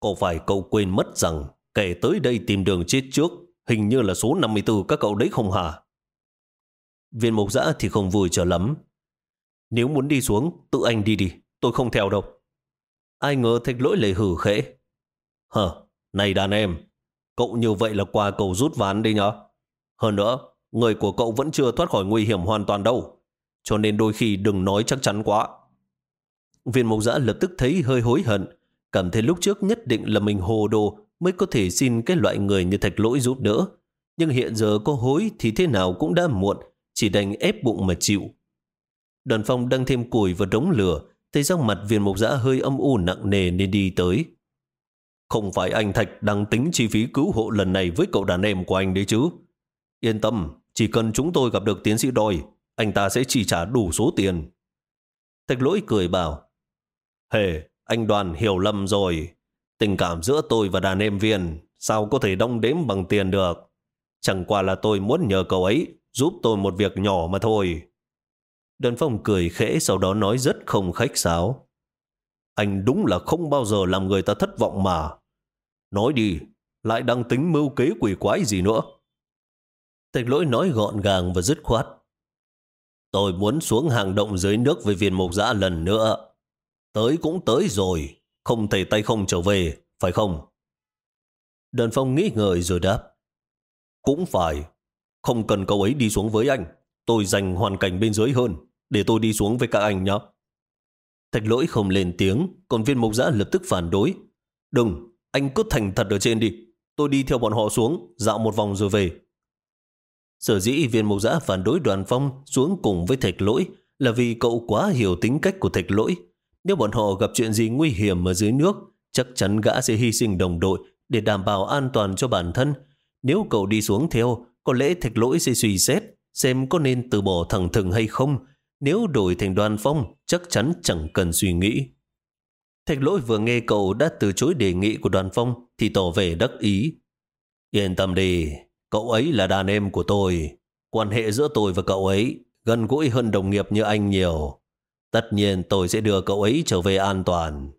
Có phải cậu quên mất rằng kẻ tới đây tìm đường chết trước hình như là số 54 các cậu đấy không hả? Viên mục giã thì không vui cho lắm. Nếu muốn đi xuống, tự anh đi đi, tôi không theo đâu. Ai ngờ thạch lỗi lại hử khẽ. Hờ, này đàn em, cậu như vậy là qua cầu rút ván đi nhá. Hơn nữa, người của cậu vẫn chưa thoát khỏi nguy hiểm hoàn toàn đâu. Cho nên đôi khi đừng nói chắc chắn quá. Viên mục giã lập tức thấy hơi hối hận cảm thấy lúc trước nhất định là mình hồ đồ mới có thể xin cái loại người như thạch lỗi giúp đỡ. Nhưng hiện giờ có hối thì thế nào cũng đã muộn, chỉ đành ép bụng mà chịu. Đoàn phong đang thêm củi vào đống lửa, thấy sắc mặt viên mục giã hơi âm u nặng nề nên đi tới. Không phải anh Thạch đang tính chi phí cứu hộ lần này với cậu đàn em của anh đấy chứ. Yên tâm, chỉ cần chúng tôi gặp được tiến sĩ đòi, anh ta sẽ chi trả đủ số tiền. Thạch lỗi cười bảo, Hề, anh đoàn hiểu lầm rồi. Tình cảm giữa tôi và đàn em viên sao có thể đong đếm bằng tiền được. Chẳng qua là tôi muốn nhờ cậu ấy giúp tôi một việc nhỏ mà thôi. Đơn phong cười khẽ sau đó nói rất không khách sáo. Anh đúng là không bao giờ làm người ta thất vọng mà. Nói đi, lại đang tính mưu kế quỷ quái gì nữa. Thạch lỗi nói gọn gàng và dứt khoát. Tôi muốn xuống hàng động dưới nước với viên mục giã lần nữa. Tới cũng tới rồi, không thể tay không trở về, phải không? Đơn phong nghĩ ngợi rồi đáp. Cũng phải, không cần cậu ấy đi xuống với anh. Tôi dành hoàn cảnh bên dưới hơn, để tôi đi xuống với các anh nhé. Thạch lỗi không lên tiếng, còn viên mục giã lập tức phản đối. Đừng, anh cứ thành thật ở trên đi. Tôi đi theo bọn họ xuống, dạo một vòng rồi về. Sở dĩ viên mục giã phản đối đoàn phong xuống cùng với thạch lỗi là vì cậu quá hiểu tính cách của thạch lỗi. Nếu bọn họ gặp chuyện gì nguy hiểm ở dưới nước, chắc chắn gã sẽ hy sinh đồng đội để đảm bảo an toàn cho bản thân. Nếu cậu đi xuống theo, có lẽ thạch lỗi sẽ suy xét xem có nên từ bỏ thẳng thừng hay không. Nếu đổi thành đoàn phong, chắc chắn chẳng cần suy nghĩ. Thạch lỗi vừa nghe cậu đã từ chối đề nghị của đoàn phong thì tỏ vẻ đắc ý. Yên tâm đi, cậu ấy là đàn em của tôi. Quan hệ giữa tôi và cậu ấy gần gũi hơn đồng nghiệp như anh nhiều. Tất nhiên tôi sẽ đưa cậu ấy trở về an toàn.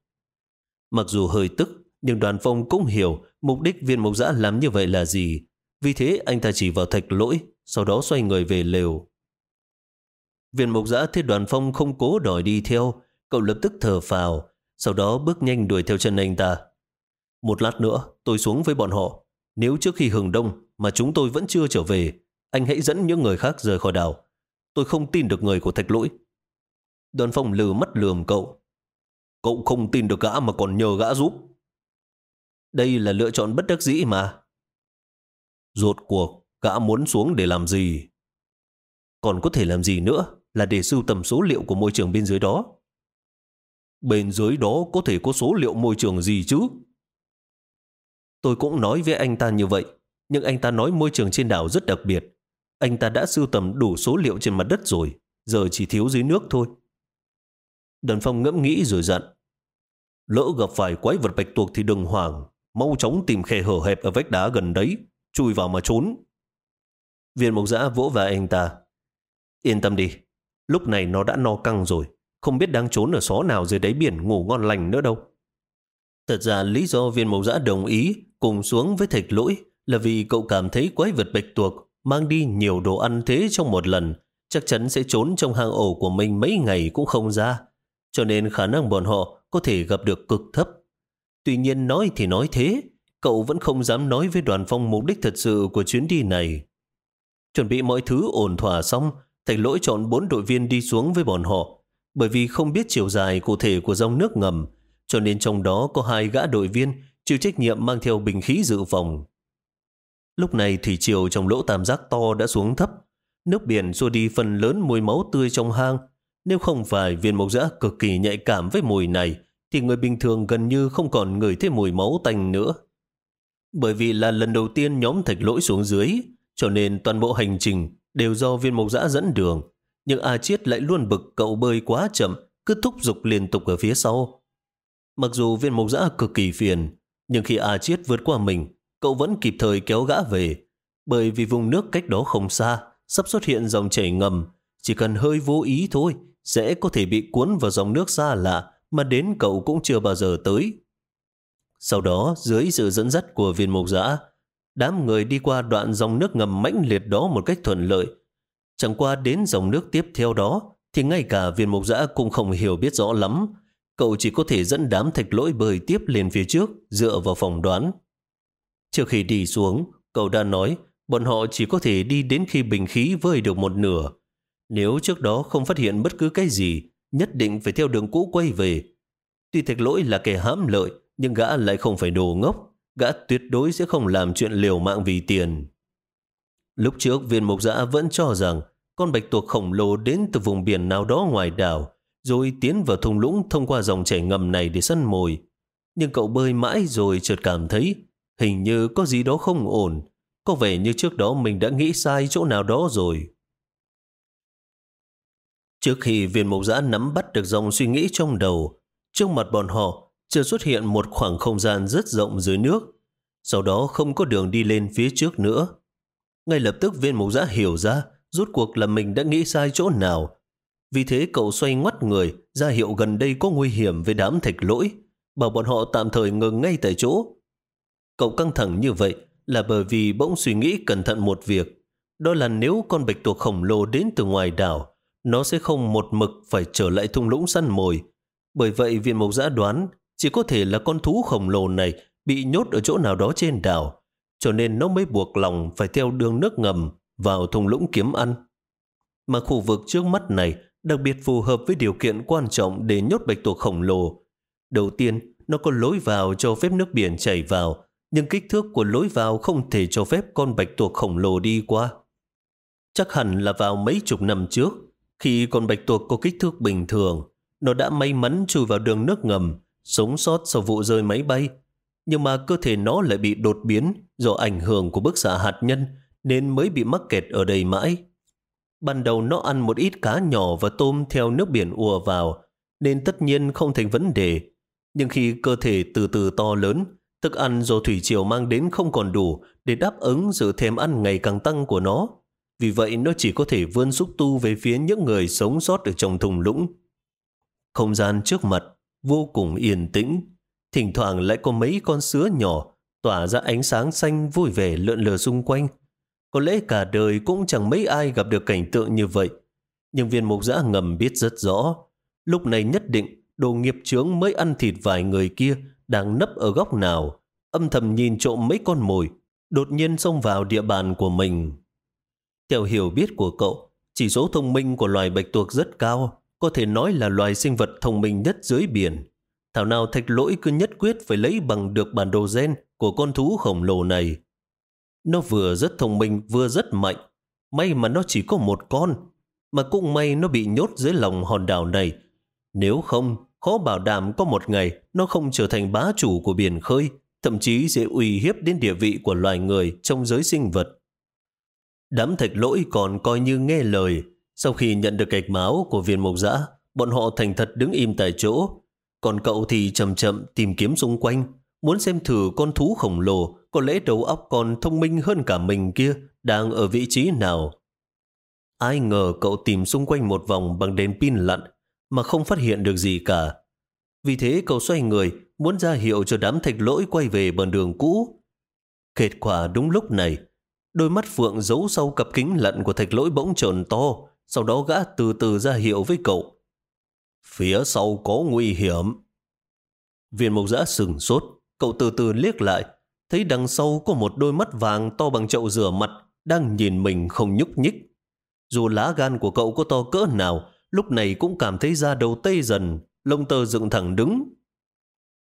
Mặc dù hơi tức, nhưng đoàn phong cũng hiểu mục đích viên mộc giã làm như vậy là gì. Vì thế anh ta chỉ vào thạch lỗi, sau đó xoay người về lều. Viên mộc giã thấy đoàn phong không cố đòi đi theo, cậu lập tức thở phào, sau đó bước nhanh đuổi theo chân anh ta. Một lát nữa, tôi xuống với bọn họ. Nếu trước khi hừng đông mà chúng tôi vẫn chưa trở về, anh hãy dẫn những người khác rời khỏi đảo. Tôi không tin được người của thạch lỗi. Đoàn phong lừa mắt lườm cậu. Cậu không tin được gã mà còn nhờ gã giúp. Đây là lựa chọn bất đắc dĩ mà. Rốt cuộc, gã muốn xuống để làm gì? Còn có thể làm gì nữa là để sưu tầm số liệu của môi trường bên dưới đó. Bên dưới đó có thể có số liệu môi trường gì chứ? Tôi cũng nói với anh ta như vậy, nhưng anh ta nói môi trường trên đảo rất đặc biệt. Anh ta đã sưu tầm đủ số liệu trên mặt đất rồi, giờ chỉ thiếu dưới nước thôi. Đần Phong ngẫm nghĩ rồi dặn. Lỡ gặp phải quái vật bạch tuộc thì đừng hoảng, mau chóng tìm khe hở hẹp ở vách đá gần đấy, chui vào mà trốn. Viên mộc giã vỗ vào anh ta. Yên tâm đi, lúc này nó đã no căng rồi, không biết đang trốn ở xó nào dưới đáy biển ngủ ngon lành nữa đâu. Thật ra lý do viên mộc giã đồng ý cùng xuống với thạch lỗi là vì cậu cảm thấy quái vật bạch tuộc mang đi nhiều đồ ăn thế trong một lần, chắc chắn sẽ trốn trong hang ổ của mình mấy ngày cũng không ra, cho nên khả năng bọn họ có thể gặp được cực thấp. Tuy nhiên nói thì nói thế, cậu vẫn không dám nói với đoàn phong mục đích thật sự của chuyến đi này. Chuẩn bị mọi thứ ổn thỏa xong, Thạch lỗi chọn bốn đội viên đi xuống với bọn họ, bởi vì không biết chiều dài cụ thể của dòng nước ngầm, cho nên trong đó có hai gã đội viên chịu trách nhiệm mang theo bình khí dự phòng. Lúc này thủy triều trong lỗ tam giác to đã xuống thấp, nước biển xua đi phần lớn mùi máu tươi trong hang. Nếu không phải viên mộc giã cực kỳ nhạy cảm với mùi này, thì người bình thường gần như không còn ngửi thấy mùi máu tanh nữa. Bởi vì là lần đầu tiên nhóm thạch lỗi xuống dưới, cho nên toàn bộ hành trình đều do viên mộc giã dẫn đường. Nhưng A Chiết lại luôn bực cậu bơi quá chậm, cứ thúc giục liên tục ở phía sau. Mặc dù viên mộc giã cực kỳ phiền, nhưng khi A Chiết vượt qua mình, cậu vẫn kịp thời kéo gã về. Bởi vì vùng nước cách đó không xa, sắp xuất hiện dòng chảy ngầm, chỉ cần hơi vô ý thôi, sẽ có thể bị cuốn vào dòng nước xa lạ mà đến cậu cũng chưa bao giờ tới. Sau đó, dưới sự dẫn dắt của viên mộc giã, đám người đi qua đoạn dòng nước ngầm mãnh liệt đó một cách thuận lợi. Chẳng qua đến dòng nước tiếp theo đó, thì ngay cả viên mục giã cũng không hiểu biết rõ lắm. Cậu chỉ có thể dẫn đám thạch lỗi bơi tiếp lên phía trước, dựa vào phòng đoán. Trước khi đi xuống, cậu đã nói bọn họ chỉ có thể đi đến khi bình khí vơi được một nửa. Nếu trước đó không phát hiện bất cứ cái gì, nhất định phải theo đường cũ quay về. Tuy thạch lỗi là kẻ hãm lợi, nhưng gã lại không phải đồ ngốc gã tuyệt đối sẽ không làm chuyện liều mạng vì tiền. Lúc trước viên mục giã vẫn cho rằng con bạch tuộc khổng lồ đến từ vùng biển nào đó ngoài đảo, rồi tiến vào thung lũng thông qua dòng chảy ngầm này để săn mồi. Nhưng cậu bơi mãi rồi chợt cảm thấy hình như có gì đó không ổn. Có vẻ như trước đó mình đã nghĩ sai chỗ nào đó rồi. Trước khi viên mục giã nắm bắt được dòng suy nghĩ trong đầu, trước mặt bọn họ chưa xuất hiện một khoảng không gian rất rộng dưới nước. Sau đó không có đường đi lên phía trước nữa. Ngay lập tức viên mục giã hiểu ra rút cuộc là mình đã nghĩ sai chỗ nào. Vì thế cậu xoay ngoắt người ra hiệu gần đây có nguy hiểm với đám thạch lỗi, bảo bọn họ tạm thời ngừng ngay tại chỗ. Cậu căng thẳng như vậy là bởi vì bỗng suy nghĩ cẩn thận một việc. Đó là nếu con bạch tuộc khổng lồ đến từ ngoài đảo, nó sẽ không một mực phải trở lại thung lũng săn mồi. Bởi vậy viện mộc giã đoán chỉ có thể là con thú khổng lồ này bị nhốt ở chỗ nào đó trên đảo, cho nên nó mới buộc lòng phải theo đường nước ngầm vào thung lũng kiếm ăn. Mà khu vực trước mắt này đặc biệt phù hợp với điều kiện quan trọng để nhốt bạch tuộc khổng lồ. Đầu tiên, nó có lối vào cho phép nước biển chảy vào, nhưng kích thước của lối vào không thể cho phép con bạch tuộc khổng lồ đi qua. Chắc hẳn là vào mấy chục năm trước, khi con bạch tuộc có kích thước bình thường, nó đã may mắn chui vào đường nước ngầm, sống sót sau vụ rơi máy bay. Nhưng mà cơ thể nó lại bị đột biến do ảnh hưởng của bức xạ hạt nhân nên mới bị mắc kẹt ở đây mãi. Ban đầu nó ăn một ít cá nhỏ và tôm theo nước biển ùa vào, nên tất nhiên không thành vấn đề. Nhưng khi cơ thể từ từ to lớn, thức ăn do thủy triều mang đến không còn đủ để đáp ứng sự thèm ăn ngày càng tăng của nó. Vì vậy nó chỉ có thể vươn xúc tu về phía những người sống sót ở trong thùng lũng. Không gian trước mặt vô cùng yên tĩnh, thỉnh thoảng lại có mấy con sứa nhỏ tỏa ra ánh sáng xanh vui vẻ lượn lờ xung quanh. Có lẽ cả đời cũng chẳng mấy ai gặp được cảnh tượng như vậy. Nhưng viên mục giã ngầm biết rất rõ. Lúc này nhất định đồ nghiệp chướng mới ăn thịt vài người kia đang nấp ở góc nào, âm thầm nhìn trộm mấy con mồi, đột nhiên xông vào địa bàn của mình. Theo hiểu biết của cậu, chỉ số thông minh của loài bạch tuộc rất cao, có thể nói là loài sinh vật thông minh nhất dưới biển. Thảo nào thạch lỗi cứ nhất quyết phải lấy bằng được bản đồ gen của con thú khổng lồ này. Nó vừa rất thông minh vừa rất mạnh. May mà nó chỉ có một con. Mà cũng may nó bị nhốt dưới lòng hòn đảo này. Nếu không, khó bảo đảm có một ngày nó không trở thành bá chủ của biển khơi, thậm chí sẽ uy hiếp đến địa vị của loài người trong giới sinh vật. Đám thạch lỗi còn coi như nghe lời. Sau khi nhận được gạch máu của viên mộc dã, bọn họ thành thật đứng im tại chỗ. Còn cậu thì chậm chậm tìm kiếm xung quanh, muốn xem thử con thú khổng lồ có lẽ đầu óc còn thông minh hơn cả mình kia đang ở vị trí nào. Ai ngờ cậu tìm xung quanh một vòng bằng đèn pin lặn mà không phát hiện được gì cả. Vì thế cậu xoay người muốn ra hiệu cho đám thạch lỗi quay về bờ đường cũ. Kết quả đúng lúc này, đôi mắt phượng giấu sau cặp kính lặn của thạch lỗi bỗng tròn to, sau đó gã từ từ ra hiệu với cậu. Phía sau có nguy hiểm. Viên mộc giã sừng sốt, cậu từ từ liếc lại, thấy đằng sau có một đôi mắt vàng to bằng chậu rửa mặt đang nhìn mình không nhúc nhích. Dù lá gan của cậu có to cỡ nào, lúc này cũng cảm thấy da đầu tê dần, lông tơ dựng thẳng đứng.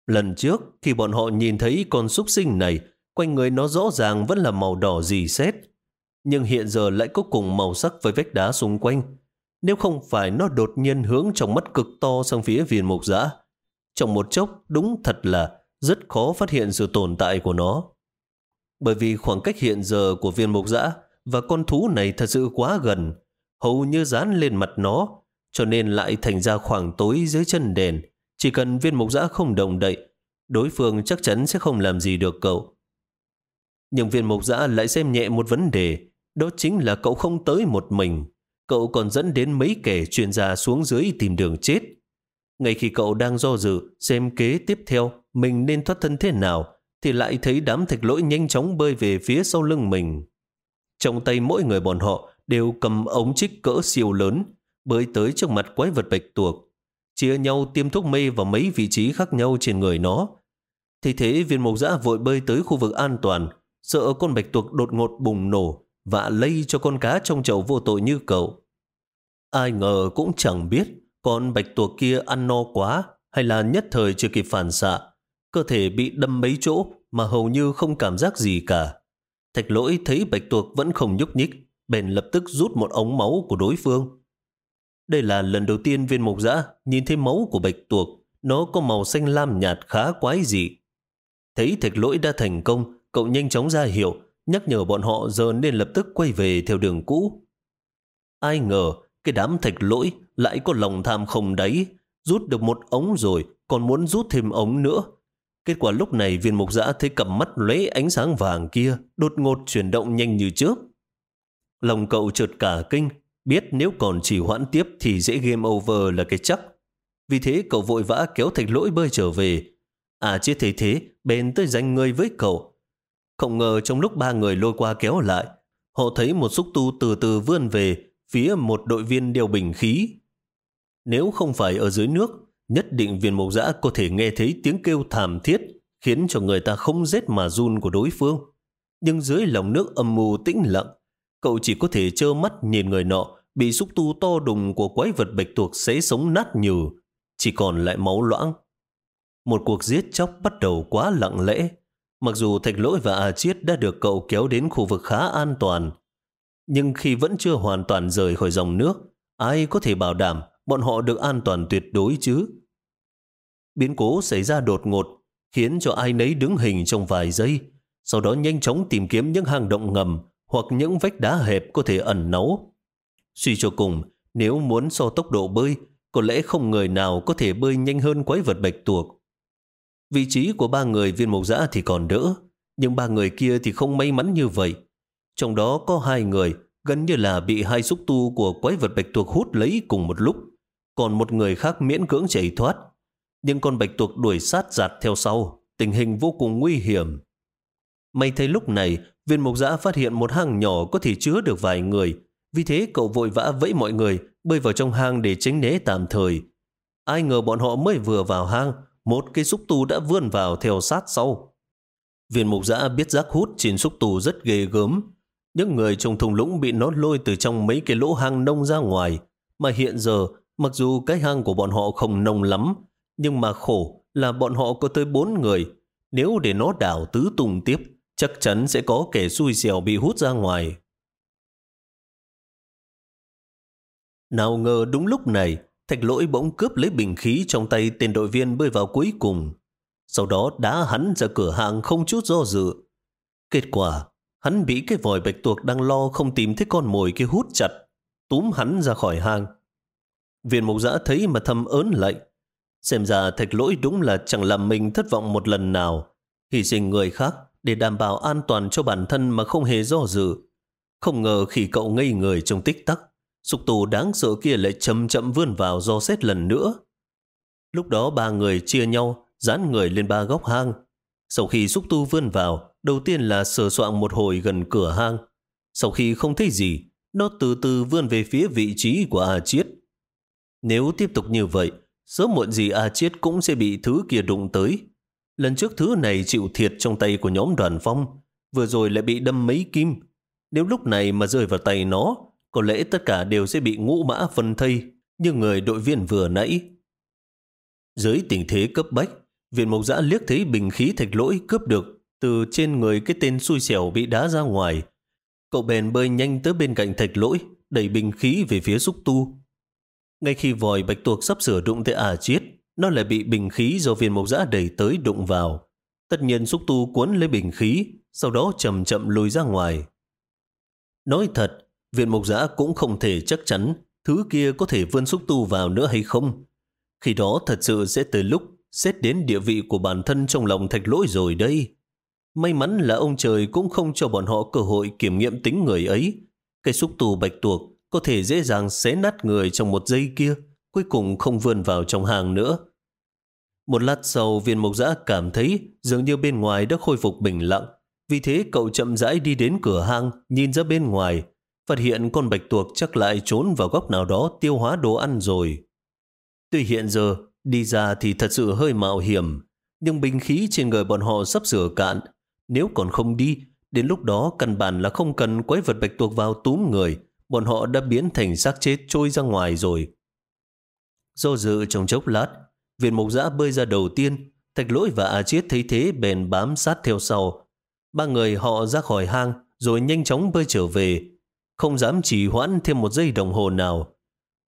Lần trước, khi bọn họ nhìn thấy con súc sinh này, quanh người nó rõ ràng vẫn là màu đỏ dì xét. Nhưng hiện giờ lại có cùng màu sắc với vách đá xung quanh. Nếu không phải nó đột nhiên hướng trong mắt cực to sang phía viên mục giã. Trong một chốc, đúng thật là rất khó phát hiện sự tồn tại của nó. Bởi vì khoảng cách hiện giờ của viên mục giã và con thú này thật sự quá gần, hầu như dán lên mặt nó, cho nên lại thành ra khoảng tối dưới chân đèn. Chỉ cần viên mục giã không động đậy, đối phương chắc chắn sẽ không làm gì được cậu. Nhưng viên mục giã lại xem nhẹ một vấn đề, đó chính là cậu không tới một mình. Cậu còn dẫn đến mấy kẻ chuyên gia xuống dưới tìm đường chết. Ngay khi cậu đang do dự xem kế tiếp theo mình nên thoát thân thế nào, thì lại thấy đám thạch lỗi nhanh chóng bơi về phía sau lưng mình. Trong tay mỗi người bọn họ đều cầm ống chích cỡ siêu lớn, bơi tới trước mặt quái vật bạch tuộc, chia nhau tiêm thuốc mê vào mấy vị trí khác nhau trên người nó. Thì thế viên mộc dã vội bơi tới khu vực an toàn, sợ con bạch tuộc đột ngột bùng nổ và lây cho con cá trong chậu vô tội như cậu. Ai ngờ cũng chẳng biết con bạch tuộc kia ăn no quá hay là nhất thời chưa kịp phản xạ, cơ thể bị đâm mấy chỗ mà hầu như không cảm giác gì cả. Thạch lỗi thấy bạch tuộc vẫn không nhúc nhích, bèn lập tức rút một ống máu của đối phương. Đây là lần đầu tiên viên mục giã nhìn thấy máu của bạch tuộc, nó có màu xanh lam nhạt khá quái dị. Thấy thạch lỗi đã thành công, cậu nhanh chóng ra hiệu, nhắc nhở bọn họ giờ nên lập tức quay về theo đường cũ. Ai ngờ, cái đám thạch lỗi lại có lòng tham không đáy, rút được một ống rồi, còn muốn rút thêm ống nữa. Kết quả lúc này viên mục giã thấy cầm mắt lóe ánh sáng vàng kia, đột ngột chuyển động nhanh như trước. Lòng cậu trượt cả kinh, biết nếu còn chỉ hoãn tiếp thì dễ game over là cái chắc. Vì thế cậu vội vã kéo thạch lỗi bơi trở về. À chưa thấy thế, bèn tới giành người với cậu. Không ngờ trong lúc ba người lôi qua kéo lại, họ thấy một xúc tu từ từ vươn về phía một đội viên đeo bình khí. Nếu không phải ở dưới nước, nhất định viên mộc giã có thể nghe thấy tiếng kêu thảm thiết, khiến cho người ta không rét mà run của đối phương. Nhưng dưới lòng nước âm mù tĩnh lặng, cậu chỉ có thể trơ mắt nhìn người nọ bị xúc tu to đùng của quái vật bạch tuộc xé sống nát nhừ, chỉ còn lại máu loãng. Một cuộc giết chóc bắt đầu quá lặng lẽ, mặc dù Thạch Lỗi và A Chiết đã được cậu kéo đến khu vực khá an toàn, nhưng khi vẫn chưa hoàn toàn rời khỏi dòng nước, ai có thể bảo đảm bọn họ được an toàn tuyệt đối chứ? Biến cố xảy ra đột ngột, khiến cho ai nấy đứng hình trong vài giây, sau đó nhanh chóng tìm kiếm những hang động ngầm hoặc những vách đá hẹp có thể ẩn náu. Suy cho cùng, nếu muốn so tốc độ bơi, có lẽ không người nào có thể bơi nhanh hơn quái vật bạch tuộc. Vị trí của ba người viên mộc dã thì còn đỡ, nhưng ba người kia thì không may mắn như vậy. Trong đó có hai người gần như là bị hai xúc tu của quái vật bạch tuộc hút lấy cùng một lúc, còn một người khác miễn cưỡng chạy thoát. Nhưng con bạch tuộc đuổi sát giạt theo sau, tình hình vô cùng nguy hiểm. May thấy lúc này, viên mộc giã phát hiện một hang nhỏ có thể chứa được vài người, vì thế cậu vội vã vẫy mọi người bơi vào trong hang để tránh né tạm thời. Ai ngờ bọn họ mới vừa vào hang, một cây xúc tu đã vươn vào theo sát sau. Viên mục giã biết rác hút trên xúc tu rất ghê gớm, những người trong thùng lũng bị nó lôi từ trong mấy cái lỗ hang nông ra ngoài. Mà hiện giờ, mặc dù cái hang của bọn họ không nông lắm, nhưng mà khổ là bọn họ có tới bốn người. Nếu để nó đảo tứ tùng tiếp, chắc chắn sẽ có kẻ xui xẻo bị hút ra ngoài. Nào ngờ đúng lúc này, thạch lỗi bỗng cướp lấy bình khí trong tay tên đội viên bơi vào cuối cùng. Sau đó đá hắn ra cửa hàng không chút do dự. Kết quả, Hắn bị cái vòi bạch tuộc đang lo không tìm thấy con mồi kia hút chặt, túm hắn ra khỏi hang. Viên mục giã thấy mà thầm ớn lạnh. Xem ra thạch lỗi đúng là chẳng làm mình thất vọng một lần nào. Hy sinh người khác để đảm bảo an toàn cho bản thân mà không hề do dự. Không ngờ khi cậu ngây người trong tích tắc, sục tù đáng sợ kia lại chậm chậm vươn vào do xét lần nữa. Lúc đó ba người chia nhau, dán người lên ba góc hang. Sau khi xúc tu vươn vào, Đầu tiên là sờ soạn một hồi gần cửa hang. Sau khi không thấy gì, nó từ từ vươn về phía vị trí của A Chiết. Nếu tiếp tục như vậy, sớm muộn gì A Chiết cũng sẽ bị thứ kia đụng tới. Lần trước thứ này chịu thiệt trong tay của nhóm đoàn phong, vừa rồi lại bị đâm mấy kim. Nếu lúc này mà rơi vào tay nó, có lẽ tất cả đều sẽ bị ngũ mã phân thây, như người đội viên vừa nãy. Dưới tình thế cấp bách, viện mộc giã liếc thấy bình khí thạch lỗi cướp được từ trên người cái tên xui xẻo bị đá ra ngoài. Cậu bèn bơi nhanh tới bên cạnh thạch lỗi, đẩy bình khí về phía xúc tu. Ngay khi vòi bạch tuộc sắp sửa đụng tới ả chiết, nó lại bị bình khí do viên mộc giã đẩy tới đụng vào. Tất nhiên xúc tu cuốn lấy bình khí, sau đó chậm chậm lùi ra ngoài. Nói thật, viện mộc giã cũng không thể chắc chắn thứ kia có thể vươn xúc tu vào nữa hay không. Khi đó thật sự sẽ tới lúc xét đến địa vị của bản thân trong lòng thạch lỗi rồi đây. May mắn là ông trời cũng không cho bọn họ cơ hội kiểm nghiệm tính người ấy. Cái xúc tu bạch tuộc có thể dễ dàng xé nát người trong một giây kia, cuối cùng không vươn vào trong hàng nữa. Một lát sau, viên mộc giã cảm thấy dường như bên ngoài đã khôi phục bình lặng. Vì thế cậu chậm rãi đi đến cửa hang, nhìn ra bên ngoài, phát hiện con bạch tuộc chắc lại trốn vào góc nào đó tiêu hóa đồ ăn rồi. Tuy hiện giờ, đi ra thì thật sự hơi mạo hiểm, nhưng bình khí trên người bọn họ sắp sửa cạn, nếu còn không đi, đến lúc đó căn bản là không cần quái vật bạch tuộc vào túm người, bọn họ đã biến thành xác chết trôi ra ngoài rồi. Do dự trong chốc lát, viên mục giã bơi ra đầu tiên, thạch lỗi và A Chiết thấy thế bèn bám sát theo sau. Ba người họ ra khỏi hang, rồi nhanh chóng bơi trở về, không dám trì hoãn thêm một giây đồng hồ nào.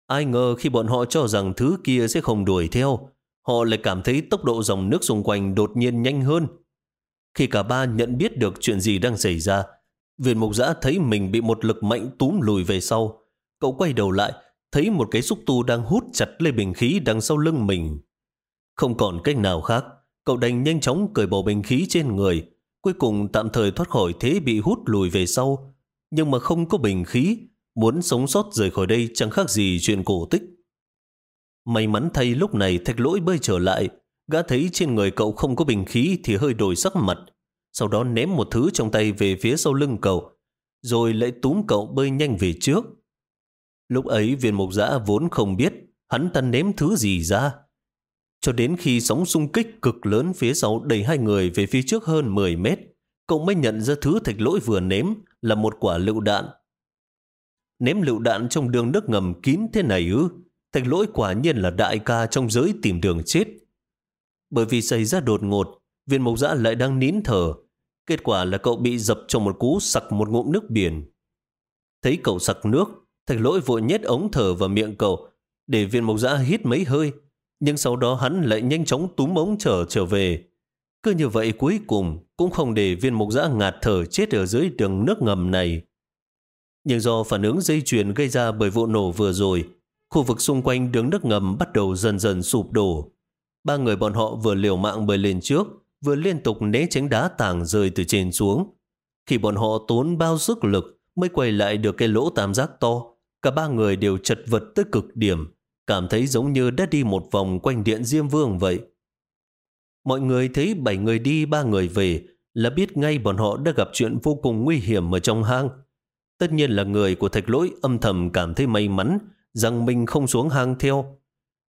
Ai ngờ khi bọn họ cho rằng thứ kia sẽ không đuổi theo, họ lại cảm thấy tốc độ dòng nước xung quanh đột nhiên nhanh hơn. Khi cả ba nhận biết được chuyện gì đang xảy ra, viên mục giã thấy mình bị một lực mạnh túm lùi về sau. Cậu quay đầu lại, thấy một cái xúc tu đang hút chặt lấy bình khí đằng sau lưng mình. Không còn cách nào khác, cậu đành nhanh chóng cởi bỏ bình khí trên người, cuối cùng tạm thời thoát khỏi thế bị hút lùi về sau. Nhưng mà không có bình khí, muốn sống sót rời khỏi đây chẳng khác gì chuyện cổ tích. May mắn thay lúc này thạch lỗi bơi trở lại, gã thấy trên người cậu không có bình khí thì hơi đổi sắc mặt, sau đó ném một thứ trong tay về phía sau lưng cậu, rồi lại túm cậu bơi nhanh về trước. Lúc ấy viên mục giã vốn không biết hắn ta ném thứ gì ra. Cho đến khi sóng xung kích cực lớn phía sau đẩy hai người về phía trước hơn 10 mét, cậu mới nhận ra thứ thạch lỗi vừa ném là một quả lựu đạn. Ném lựu đạn trong đường nước ngầm kín thế này ư? Thạch lỗi quả nhiên là đại ca trong giới tìm đường chết. Bởi vì xảy ra đột ngột, viên mộc dã lại đang nín thở. Kết quả là cậu bị dập trong một cú sặc một ngụm nước biển. Thấy cậu sặc nước, thạch lỗi vội nhét ống thở vào miệng cậu để viên mộc dã hít mấy hơi. Nhưng sau đó hắn lại nhanh chóng túm ống trở trở về. Cứ như vậy cuối cùng cũng không để viên mục giã ngạt thở chết ở dưới đường nước ngầm này. Nhưng do phản ứng dây chuyền gây ra bởi vụ nổ vừa rồi, khu vực xung quanh đường nước ngầm bắt đầu dần dần sụp đổ. Ba người bọn họ vừa liều mạng bơi lên trước, vừa liên tục né tránh đá tảng rơi từ trên xuống. Khi bọn họ tốn bao sức lực mới quay lại được cái lỗ tam giác to, cả ba người đều chật vật tới cực điểm, cảm thấy giống như đã đi một vòng quanh điện Diêm Vương vậy. Mọi người thấy bảy người đi ba người về là biết ngay bọn họ đã gặp chuyện vô cùng nguy hiểm ở trong hang. Tất nhiên là người của thạch lỗi âm thầm cảm thấy may mắn rằng mình không xuống hang theo.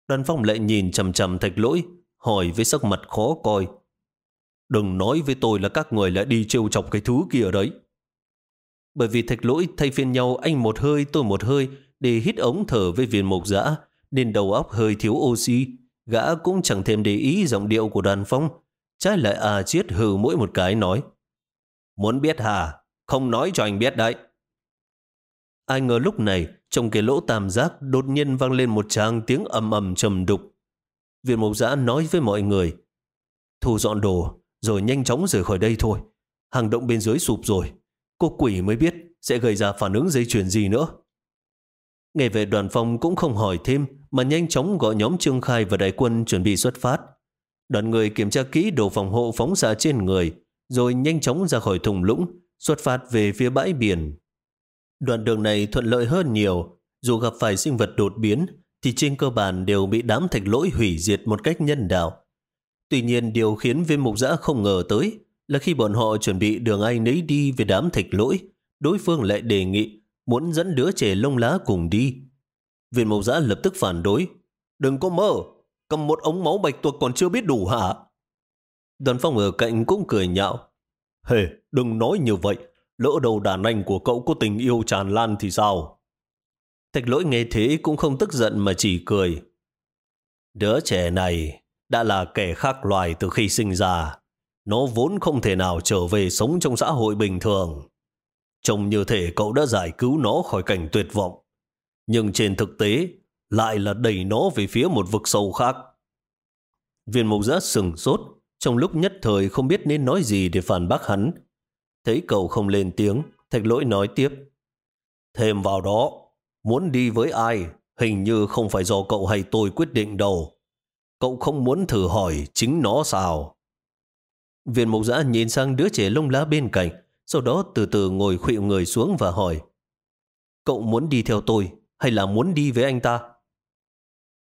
Đoàn phong lại nhìn chầm chầm thạch lỗi, hỏi với sắc mặt khó coi. Đừng nói với tôi là các người lại đi trêu chọc cái thứ kia đấy. Bởi vì thạch lỗi thay phiên nhau anh một hơi tôi một hơi để hít ống thở với viên mộc dã nên đầu óc hơi thiếu oxy. Gã cũng chẳng thêm để ý giọng điệu của đoàn phong. Trái lại à chiết hừ mỗi một cái nói. Muốn biết hả? Không nói cho anh biết đấy. Ai ngờ lúc này, trong cái lỗ tam giác đột nhiên vang lên một tràng tiếng ầm ầm trầm đục. Viện mộc giã nói với mọi người, thu dọn đồ, rồi nhanh chóng rời khỏi đây thôi. Hàng động bên dưới sụp rồi. Cô quỷ mới biết sẽ gây ra phản ứng dây chuyền gì nữa. Nghe về đoàn phong cũng không hỏi thêm, mà nhanh chóng gọi nhóm Trương Khai và đại quân chuẩn bị xuất phát. Đoàn người kiểm tra kỹ đồ phòng hộ phóng xạ trên người, rồi nhanh chóng ra khỏi thùng lũng, xuất phát về phía bãi biển. Đoạn đường này thuận lợi hơn nhiều, dù gặp phải sinh vật đột biến, thì trên cơ bản đều bị đám thạch lỗi hủy diệt một cách nhân đạo. Tuy nhiên điều khiến viên mục giã không ngờ tới là khi bọn họ chuẩn bị đường ai nấy đi về đám thạch lỗi, đối phương lại đề nghị muốn dẫn đứa trẻ lông lá cùng đi. Viên mộc giã lập tức phản đối. Đừng có mơ, cầm một ống máu bạch tuộc còn chưa biết đủ hả? Đoàn phong ở cạnh cũng cười nhạo. Hề, hey, đừng nói như vậy. Lỡ đầu đàn anh của cậu có tình yêu tràn lan thì sao? Thạch lỗi nghe thế cũng không tức giận mà chỉ cười. Đứa trẻ này đã là kẻ khác loài từ khi sinh ra. Nó vốn không thể nào trở về sống trong xã hội bình thường. Trông như thể cậu đã giải cứu nó khỏi cảnh tuyệt vọng nhưng trên thực tế lại là đẩy nó về phía một vực sâu khác. Viên mục giã sừng sốt, trong lúc nhất thời không biết nên nói gì để phản bác hắn. Thấy cậu không lên tiếng, thạch lỗi nói tiếp. Thêm vào đó, muốn đi với ai, hình như không phải do cậu hay tôi quyết định đâu. Cậu không muốn thử hỏi chính nó sao? Viên mục giã nhìn sang đứa trẻ lông lá bên cạnh, sau đó từ từ ngồi khuỵu người xuống và hỏi. Cậu muốn đi theo tôi, hay là muốn đi với anh ta?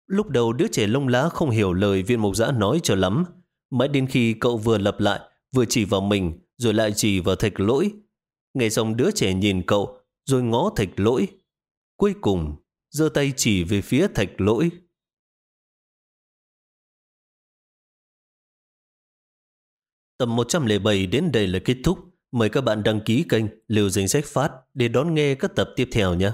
Lúc đầu đứa trẻ lông lá không hiểu lời viên mục giã nói cho lắm. Mãi đến khi cậu vừa lặp lại, vừa chỉ vào mình, rồi lại chỉ vào thạch lỗi. Nghe xong đứa trẻ nhìn cậu, rồi ngó thạch lỗi. Cuối cùng, giơ tay chỉ về phía thạch lỗi. Tập 107 đến đây là kết thúc. Mời các bạn đăng ký kênh Liều Dính Sách Phát để đón nghe các tập tiếp theo nhé.